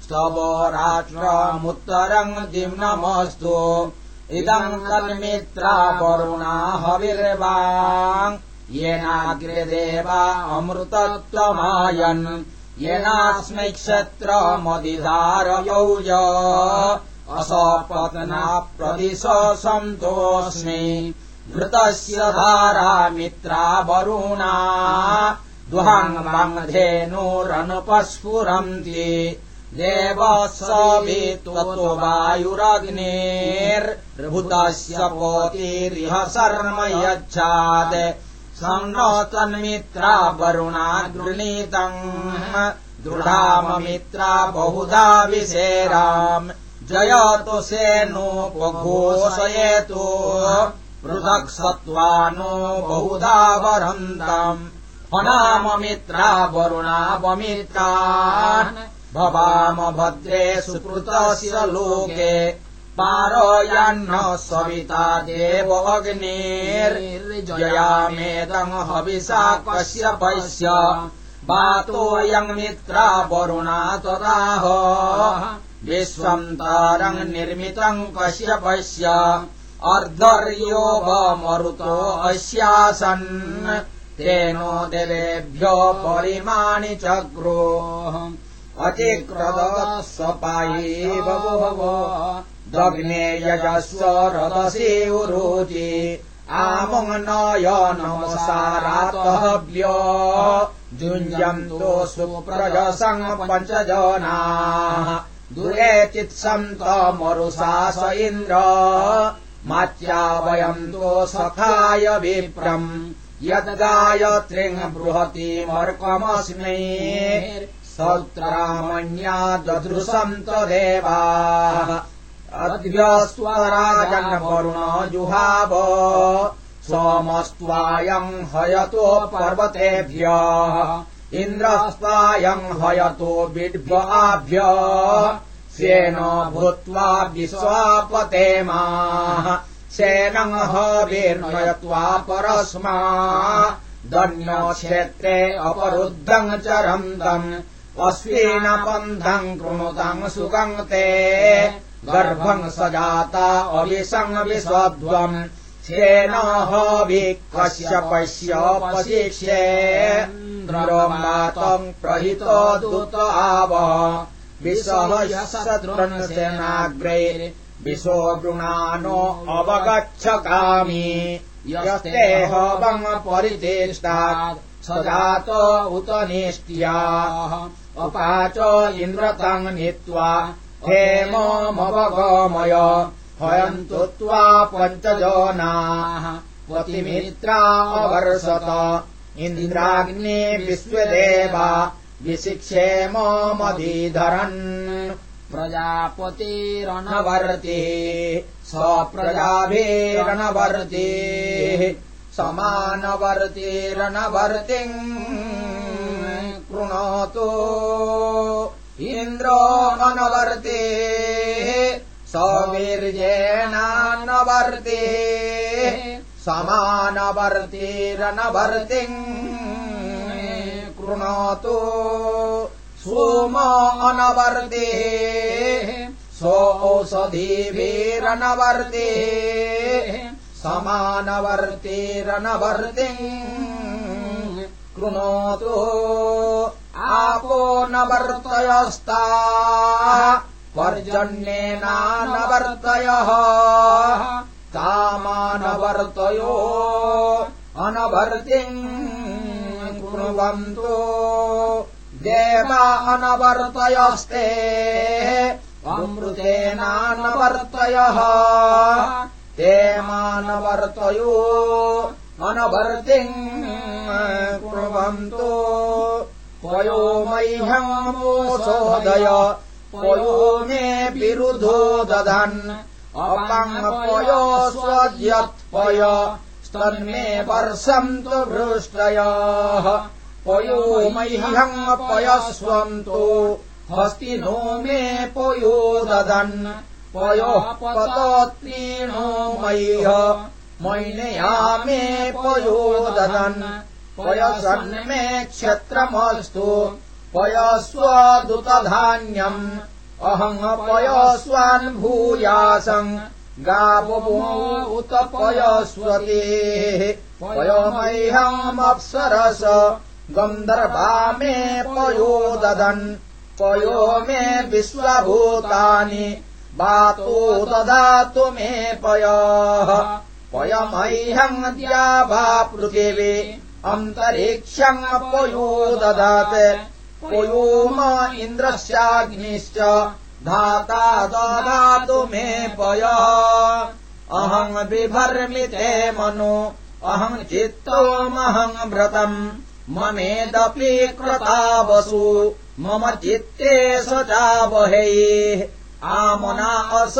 स्तवो राष्ट्रमुत्तरम् दिम्नमस्तु इदम् तन्मित्रा वरुणा हविर्वाम् येनाग्रे देवा अमृतत्वमायन्। येनास्मै क्षत्रमधिधारयौज। असपत्ना प्रदिश सन्तोऽस्मि घृतस्य धारा मित्रा वरुणा। दुहाङ्गेनोरनुपस्फुरन्ति देवस्वित्वतो वायुरग्नेर्भूतस्य पोतिरिह शर्म यच्छात् सन्नो तन्मित्रा वरुणा गृणीतम्। दृढाममित्रा बहुधा विशेराम् जयतु सेनोपघोषयेतु पृथक् सत्त्वानो बहुधा वरन्तम् अनाममित्रा वरुणापमित्रान् भवाम भद्रे सुकृतस्य लोके पारयान्न सविता देव अग्निर्जयामेदम् हविषा कस्य पश्य वातोऽयम् मित्रा वरुणा तदाह। विश्वन्तरम् निर्मितम् कस्य पश्य अर्धर्योगमरुतो अस्यासन् तेनो देवेभ्यो परिमाणि चक्रो अतिक्रद स्वपायी बभुव दग्ने यजस्व रदसि उरुचि आमङ्नय नमसारातव्य जुञ्जन्तो सुप्रजसङ् पञ्चजनाः दुरे चित्सन्त मरुषा स इन्द्र माच्या वयन्तो सखाय विप्रम् यद्गायत्रिम् बृहतीमर्कमस्मै सौत्रामण्या ददृशन्त देवाः। अद्यस्वराजन् वरुण जुहाव सोमस्त्वायम् हयतो पर्वतेभ्यः इन्द्रस्त्वायम् हयतो विड्भ्याभ्य स्वेन भूत्वा विश्वापतेमाः सेनम् हविर्नयत्वा परस्मा दन्यक्षेत्रे अपरुद्धम् चरन्तम् अश्विनपन्थम् कृणुतम् सुगम् ते गर्भम् सजाता अविसङ् विश्वध्वम् स्येन हवि कस्य पश्य प्रहितो दूत आव। विशो गृणानो अवगच्छकामि यस्ते हवम् परिचेष्टात् स जात उत निष्ट्याः अपाच इन्द्रतम् नीत्वा हेममवगमय हयन्तु त्वा पञ्चजनाः। पतिमित्रा अवर्षत इन्द्राग्ने विश्वदेवा विशिक्षेम मदीधरन् प्रजापतिरणवर्तिः स प्रजाभिरणवर्तिः समानवर्तिरणवर्तिम् कृणोतु। इन्द्रो अनवर्तिः सवीर्येणानवर्तिः समानवर्तिरनवर्तिम् कृणोतु। सोम अनवर्तिः सोऽषधीभिरनवर्तिः समानवर्तिरनवर्तिम् कृणोतु आपो न वर्तयस्ता पर्जन्येनानवर्तयः कामानवर्तयो अनवर्तिम् कुर्वन्तु देवा अनवर्तयस्ते अमृतेनानवर्तयः ते मानवर्तयो अनवर्तिम् कुर्वन्तु। पयो मह्यमोषोदय पयो मे विरुधो दधन्। स्वद्यत्पय स्तन्मे वर्षन्तु भृष्टयः पयो मह्यम् पयस्वन्तु हस्ति नो मे पयो ददन् पयोः पतत्नीणो मह्य। मैनया मे पयो ददन् पयसन्मे क्षत्रमस्तु पयस्वदुतधान्यम् अहम् पयस्वान् भूयासम्। गावो उत पयस्वतेः। पयोमह्यमप्सरस गन्धर्वा मे पयो ददन् पयो मे विश्वभूतानि वातो ददातु मे पयः। पयमह्यम् द्या वा पृथिवी अन्तरिक्षम् पयो ददात्। पयोम इन्द्रस्याग्निश्च। धाता ददातु मे पयः। अहम् बिभर्मिते मनो। अहम् चित्तोमहम् व्रतम्। ममेदपि कृता वसु मम चित्ते स चावहै आमना अस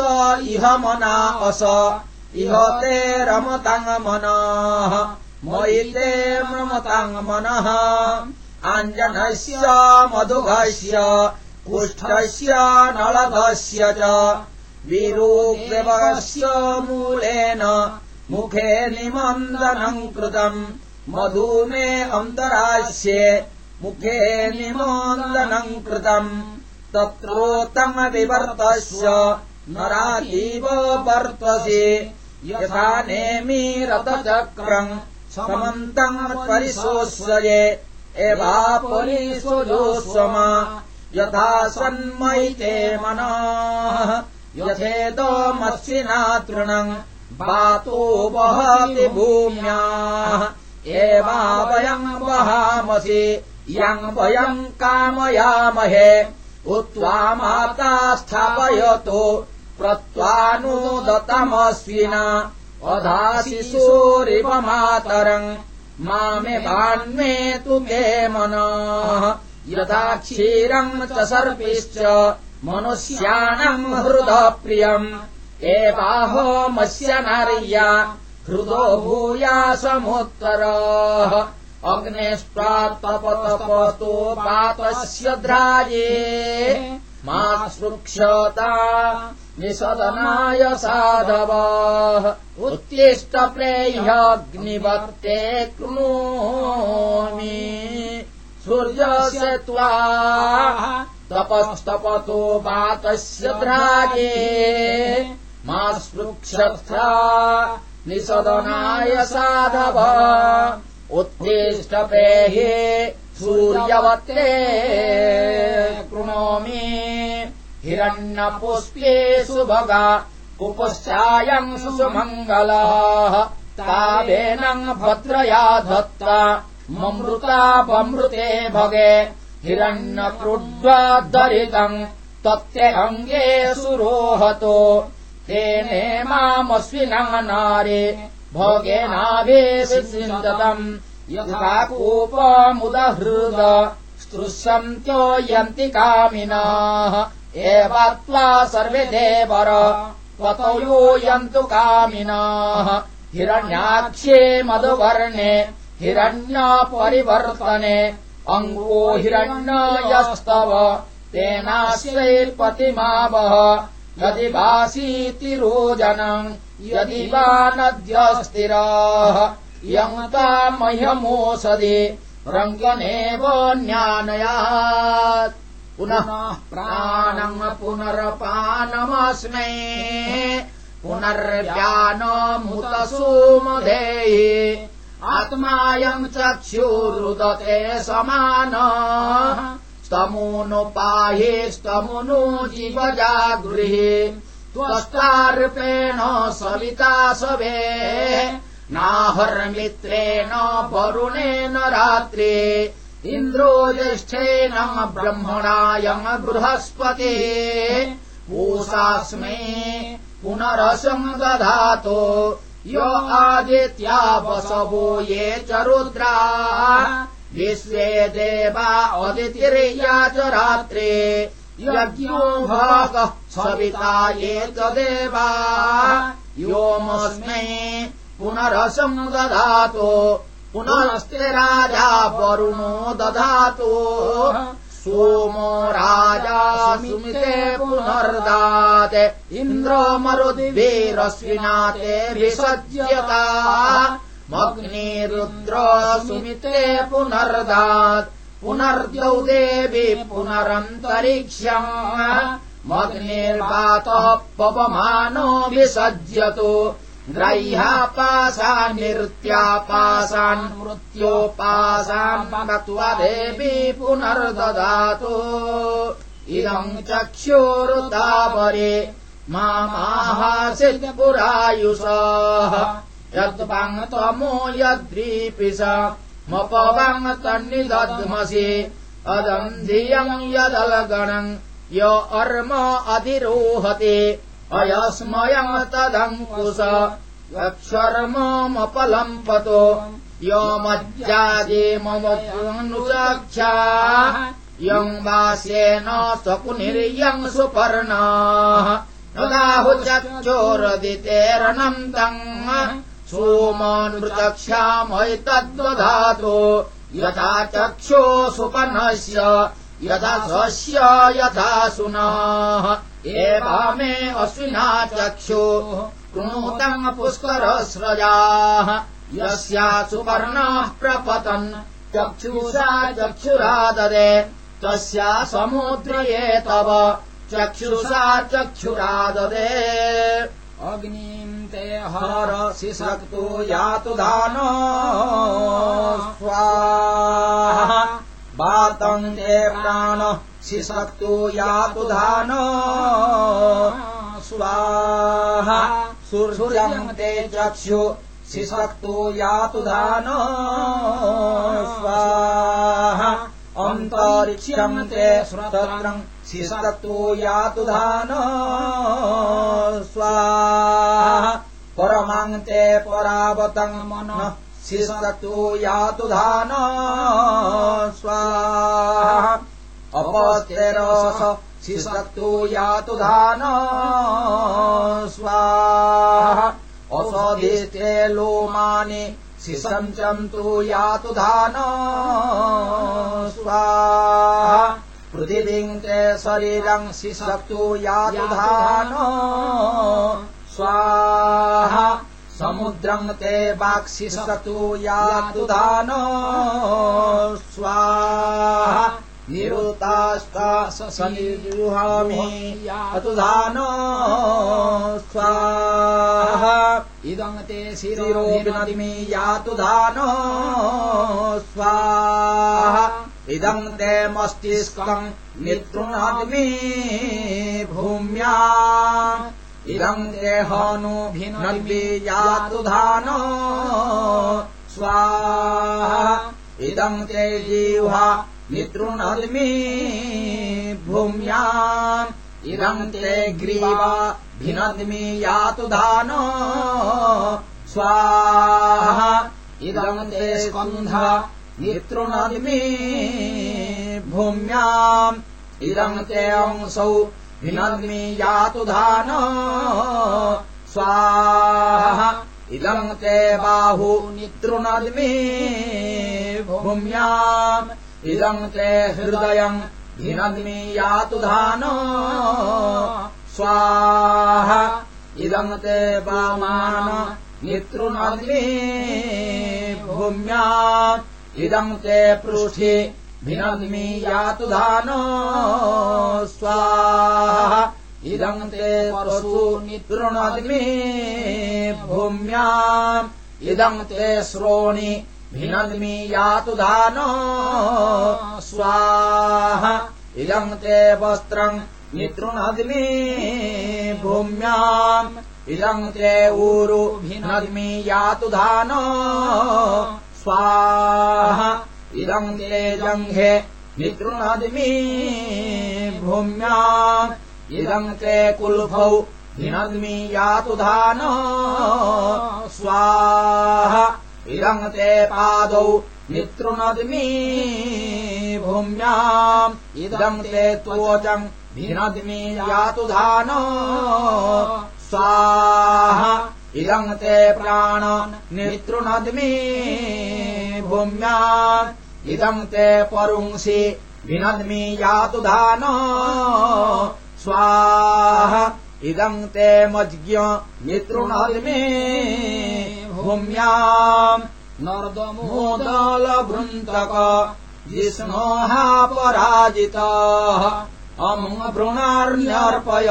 इह मना अस। इह ते रमताङ् मनः मयि ते ममताङ् मनः। आञ्जनस्य मधुघस्य कुष्ठस्य नळभस्य च। विरूप्यवस्य मूलेन मुखे निमन्दनम् कृतम् मधुमे अन्तरास्ये मुखे निमन्दनम् कृतम् तत्रोत्तमविवर्तस्य नरातीव वर्तसि। यथा नेमीरतचक्रम् समन्तम् परिशोष्ये एवापरिशोजोत्समा यथा सन्मयिते मनाः। यथेदमस्विना तृणम् वातो वहति भूम्याः। एवा वयम् वहामसि यम् वयम् कामयामहे उक्त्वा माता स्थापयतो प्रत्वानुदतमस्विना अधाशिशोरिव मातरम् मामे वान्मे तु मे मनाः यथा क्षीरम् च सर्पिश्च मनुष्याणम् हृदप्रियम्। एवाहोमस्य नार्या हृदो भूया समुत्तरः अग्नेष्टात्तपतपतो पातस्य द्राये मा स्पृक्षता निषदनाय साधवः। उत्तिष्ठप्रेह्यग्निवत्ते कृणोमि सूर्यस्य त्वा तपस्तपतो वातस्य मा स्पृक्षथा निषदनाय साधव उत्तिष्ठप्रेहे सूर्यवत्ते कृणोमि हिरण्यपुष्पेषु भगा कुपुश्चायम् सुमङ्गलाः तावेनम् भद्रया धत्ता ममृतापमृते भगे तत्ते सुरोहतो तेने मामस्विनम् नारे भोगेनाभिषिन्दतम् यथा कूपमुदहृद स्तृशन्त्यो यन्ति कामिनाः। एव त्वा सर्वे देवर त्वतो यन्तु कामिनाः। हिरण्याक्षे मधुवर्णे हिरण्यपरिवर्तने अङ्गो हिरण्ययस्तव तेनाश्रैर्पतिमावः यदि वासीति रोजनम् यदि वा नद्यस्थिराः यङ्का मह्यमोषधि रङ्गनेव ज्ञानयात् पुनः प्राणम् पुनरपानमस्मै पुनर्व्यानमुतसोमधेहि आत्मायम् चक्षुरुदते समान स्तमूनु पाहि स्तमुनु जीवजागृहि त्वष्टारूपेण सविता सवे नाहर्मित्रेण वरुणेन रात्रे इन्द्रो ज्येष्ठेन ब्रह्मणायम् बृहस्पतिः पूषास्मै पुनरसम् दधातो य आदित्या वसवो ये च रुद्रा विश्वे देवा अदितिर्या च रात्रे। यज्ञो भागः सविता ये च देवा। योमस्मै पुनरसम् दधातो। पुनरस्ते राजा वरुणो दधातु। सोमो राजा सुमिते पुनर्दात्। इन्द्रो मरुद्भिरश्विना तेभिसज्यता मग्निरुद्र सुमिते पुनर्दात् पुनरन्तरिक्षम् मग्निर्वातः पवमानो विसज्यतु। मृत्योपासान् पक्त्वा देवी पुनर्ददातु। इदम् चक्षुरुतापरे मामाहासित् पुरायुषः यद्वाङ्त्वमो यद्रीपिष मपवाङ् तन्निदध्मसि अदम् धियम् यदलगणम् य अर्म अधिरोहते अयस्मयम् तदङ्कुश यक्षर्ममपलम्पतो यो मज्जाजे मम नुचक्षा यम् वास्येन सकुनिर्यम् सुपर्णाः नदाहुचक्षोरदितेरणन्तम् सोमानृचक्षामैतद्वधातो यथा चक्षो सुपन्नस्य यथा स्वस्य यथा सुनाः। एवा मे अश्विना चक्षुः कृणोतम् पुष्करस्रजाः यस्या सुपर्णाः प्रपतन् चक्षुषा चक्षुराददे तस्या समुद्रये तव चक्षुषा चक्षुराददे अग्निम् ते हर शिशक्तु यातु धान स्वाहा। वातम् ते प्राण शिशक्तु यातु धान स्वाहा। सूर्यम् ते चक्षु शिशक्तु यातु धान स्वाहा। अन्तरिक्ष्यम् ते श्रोत्रम् शिशक्तु यातु धान। स्वाहा। परमान्ते परावतम् मनः। शिशक्तु यातु धान। स्वाहा। अपस्तेरस। शिशक्तु यातु धान। स्वाहा। औषधिस्ते लोमानि। शिशञ्चन्तु यातु धान। स्वाहा पृथिवीम् ते शरीरम् शिशक्तु यातु धान स्वाहा समुद्रम् ते वाक्शिशतु यातु स्वाहा निरुतास्ता सयुहामि अतु धान स्वाहा इदम् ते शिरोविनदिमि यातु धान स्वाहा इदम् ते मस्तिष्कम् नितृणादिमि भूम्या। इदम् ते हनु यातु धान। स्वाहा। इदम् ते जीवा नितृणद्मि भूम्याम् इदम् ते ग्रीवा भिनद्मि यातु धान। स्वाहा। इदम् ते स्कन्ध नितृणद्मि भूम्याम् इदम् ते अंसौ भिनद्मि यातु धान। स्वाहा इदम् ते बाहु नितृणद्मि भूम्याम् इदम् ते हृदयम् भिनद्मि यातु धान। स्वाहा इदम् ते वामान नितृणद्मि भूम्याम् इदम् ते पृष्ठे भिनद्मि यातु धान स्वाहा। इदम् ते परशु नितृणद्मि भूम्याम्। इदम् ते श्रोणि भिनद्मि यातु धान स्वाहा। इदम् ते वस्त्रम् नितृणद्मि भूम्याम्। इदम् ते ऊरु भिनद्मि यातु धान स्वाहा। इदम् ते जङ्घे नितृणद्मि भूम्याम् इदम् ते कुल्फौ भिनद्मि यातु धान। स्वाहा। इदम् ते पादौ नितृणद्मि भूम्याम् इदम् ते त्वचम् भिनद्मि यातु धान स्वाहा इदम् ते प्राण नितृणद्मि भूम्याम् इदम् ते परुंसि भिनद्मि यातु धान। स्वाहा इदम् ते मज्ञ नितृणद्मि भूम्याम् नर्दमोदलवृन्तक जिष्णोहापराजितः अमुभृणार्न्यर्पय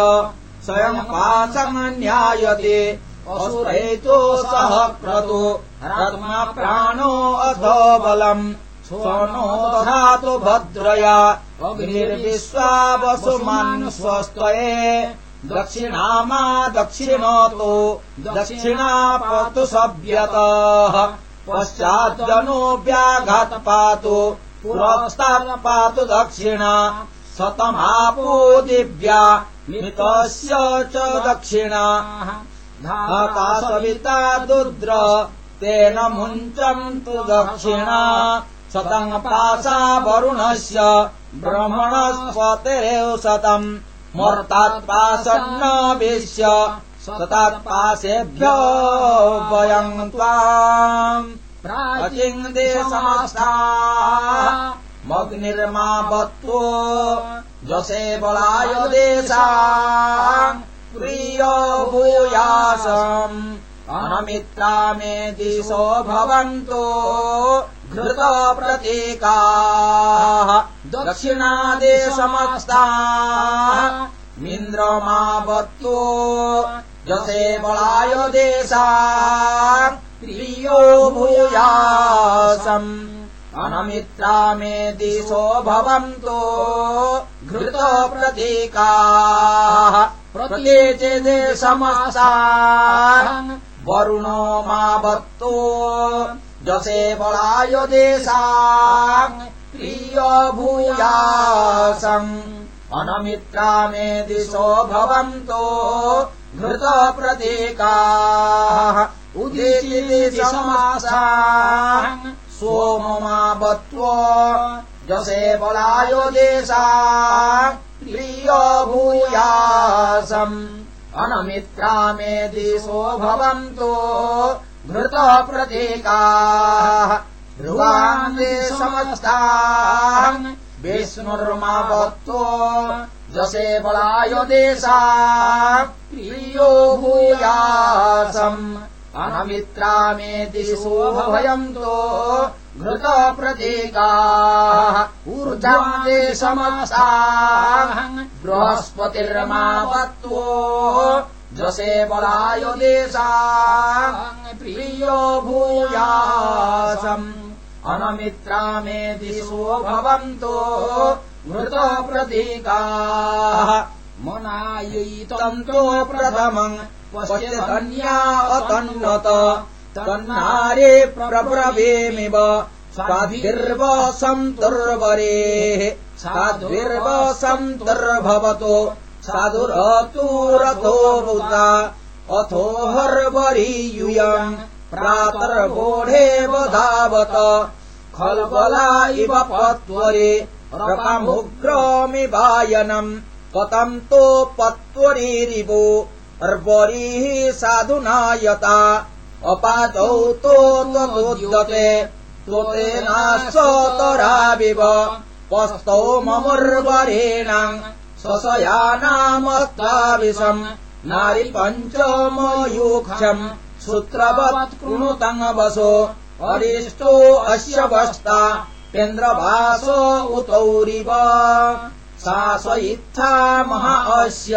स्वयम् पाचमन्यायते। असुरैतो सह क्रतु। रत्मा प्राणो अथ बलम्। स्वनो धातु भद्रया। अग्निर्विश्वा वसुमान् स्वस्तये दक्षिणामा दक्षिणतो। दक्षिणापतु सभ्यतः। पश्चाज्जनो व्याघात पातु पुरस्तात् पातु दक्षिणा। शतमापो दिव्या मृतस्य च दक्षिणा। धाकासविता दुद्र तेन मुञ्चन्तु दक्षिणा। शतम् पासा वरुणस्य ब्रह्मणस्पतिरेव शतम् विश्य शतात्पासेभ्यो वयम् त्वाम्। प्राचिङ्देशमस्था मग्निर्मावत्वो जसे बलाय देशा प्रिय भूयासम्। अनमित्रा मे दिशो भवन्तो घृतप्रतीकाः दक्षिणादेशमस्ता मिन्द्रमावत्तो जसे बलाय देशा प्रियो भूयासम् अनमित्रा मे दिशो भवन्तो घृतप्रतीकाः प्रतीचिदेशमसा वरुणो मावत्तो। जसे बलाय देशा प्रिय भूयासम्। अनमित्रा मे दिशो भवन्तो घृतप्रतीकाः उदिचिदिशमासा सोममावत्वो जसे बलायो देशा प्रिय भूयासम्। अनमित्रा मे दिशो भवन्तो घृतप्रतीकाः ध्रुवान्दे समस्ताः विष्णुर्मावत्तो जसे बलाय देशा प्रियो भूयासम् अनमित्रा मे घृतप्रतीकाः ऊर्जान्दे समस्ताः बृहस्पतिर्मावत्तो जसे बलाय देशा प्रियो भूयासम् अनमित्रा मे भवन्तो घृतप्रतीकाः मनायैतन्तो प्रथमम् पश्यधन्या अतन्वत तन्नारे प्रब्रवीमिव। साधिर्वसन्तुर्वरेः साध्विर्वसन्तुर्भवतो। साधुरतुरथो रुता अथो हर्वरीयुयम्। प्रातर्वोढेव धावत। खल्बला इव पत्वरे। रपमुग्रमिवायनम् कतम् तो पत्वरीरिवो साधुनायता अपादौ तोदते त्वतेनासोतराविव पस्तौ ममुर्वरेण स्वशयानामस्ताविशम् नारिपञ्चमयूक्षम् सूत्रवत् कृणुतङ्गवसो अरिष्टो अस्य वस्ता केन्द्रभासो उतौरिव। सा स्व इत्था महा अस्य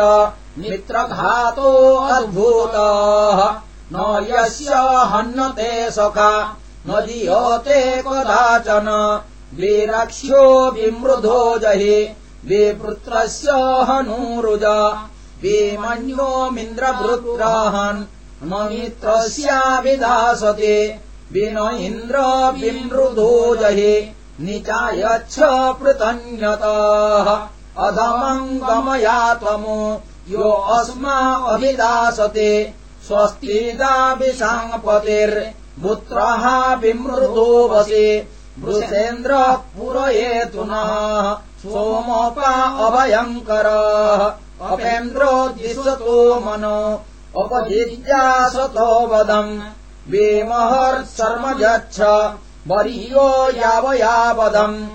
मित्रघातो अद्भूतः। न यस्य हन्नते सखा न दीयते कदाचन। विरक्ष्यो विमृधो जहि विपुत्रस्य हनूरुज। विमन्योमिन्द्रवृत्रहन् न मित्रस्याभिधासते विन इन्द्र विमृधो जहि निचायच्छ पृतन्यतः अधमम् गमया त्वमो यो अस्मा अभिदासते स्वस्तिदाभिषाङ्पतिर्पुत्रः विमृतो वसे। वृषेन्द्रः पुरयेतु नः सोमोपा अभयङ्करः। अपेन्द्रो दिशतो मनो अपजिज्ञासतो वदम्। वेमहर्शर्म यच्छ वरीयो यावयावदम्।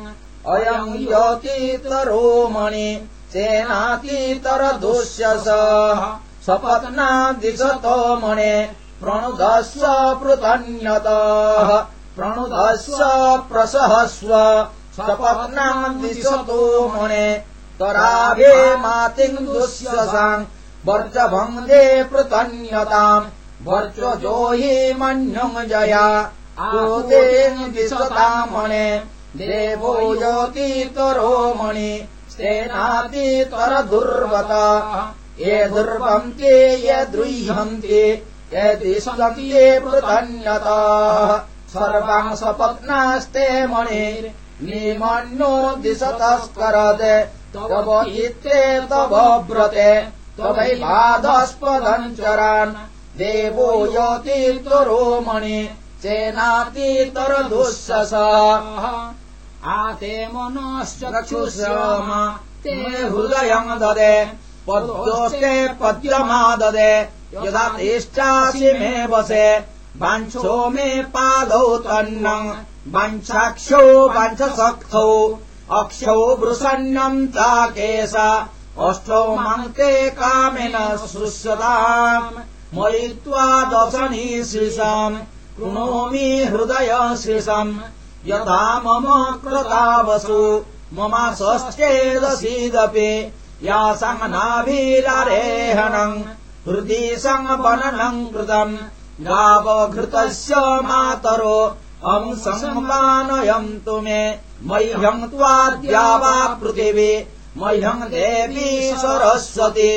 अयम् यतीतरो मणि सेनातीतरदुष्यस सपत्ना दिशतो मणे प्रणुदस्व पृतन्यतः प्रणुदस्व प्रसहस्व सपत्नाम् दिशतो मणे तराभे मातिन्दुष्यसाम् वर्जभङ्गे पृतन्यताम् वर्जो हि मन्युम् जया आतेन दिशतामणे देवो योतीतरो मणि सेनातीतरदुर्वता ये दुर्वन्ते ये द्रुह्यन्ते यदि सन्ते पृतन्यताः सर्वाम् स्वपत्नास्ते मणिर्निमन्यो दिशतस्करत् तव इत्ते तव व्रते त्वदैवादस्पदम् चरान्। देवो योतीतरो मणि सेनातीतरदुःसस आते ते हृदयम् ददे। पद्योस्ते पद्यमाददे। यदा तेष्टासि मे वसे। वाञ्छो मे पादौ तन्नम् वाञ्छाक्षो वाञ्छसक्थौ अक्षौ वृषण्यम् चाकेश अष्टौ मङ्के कामिन सृष्यताम्। मयि त्वा दशनी श्रीषाम् कृणोमि हृदय श्रीषम् यथा मम कृतावसु मम षष्ठेदशीदपि या सङ्नाभिरेहणम् हृदि सङ्गनम् कृतम् गावघृतस्य मातरो अंसंमानयन्तु मे मह्यम् त्वाद्या वा पृथिवी मह्यम् देवी सरस्वती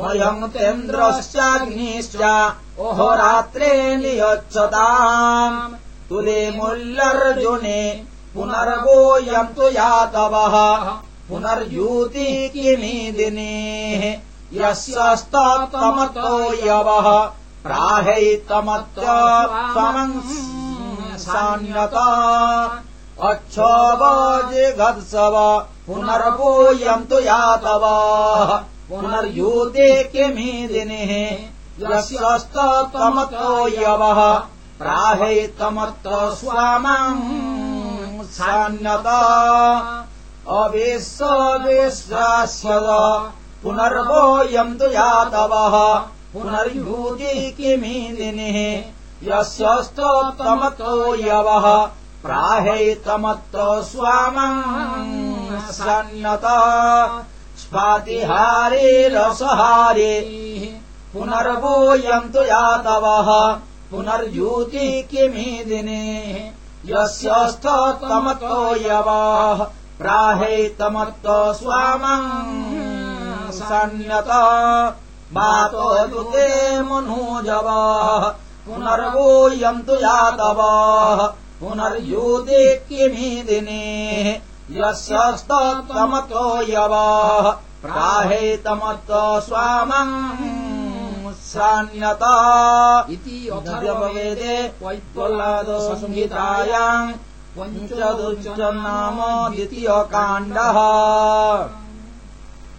मह्यम् तेन्द्रश्चाग्निश्च अहोरात्रे नियच्छताम् तुले मूल्यर्जुने पुनर्गोऽयम् तु यातवः पुनर्यूति किमीदिनेः? यस्यस्तमतो यवः प्राहैतमत्र सान्यता। अच्छोजिगत्सव पुनर्गोऽयम् तु यातवः पुनर्यूते किमीदिनेः? यस्यस्तमतो यवः प्राहैतमत्र स्वामम् सान्यत अविश्वविश्वास्यद पुनर्वोऽयम् तु यातवः पुनर्यूति किमीदिनिः। यस्यस्तोत्तमतो यवः। प्राहैतमत्र स्वामम् सान्यत स्वातिहारे रसहारे। पुनर्वोऽयम् तु यातवः पुनर्यूति किमीदिने यस्यस्थतमतो यवाः प्राहैतमत्त स्वामम् सन्यत मातो युते मनोजवाः पुनर्वोऽयम् तु यातवाः पुनर्यूति किमीदिने यस्यस्तमतो यवाः प्राहैतमत्त स्वामम् सान्यता इति अथर्ववेदे संहितायाम् पञ्चदुश्च नाम द्वितीयकाण्डः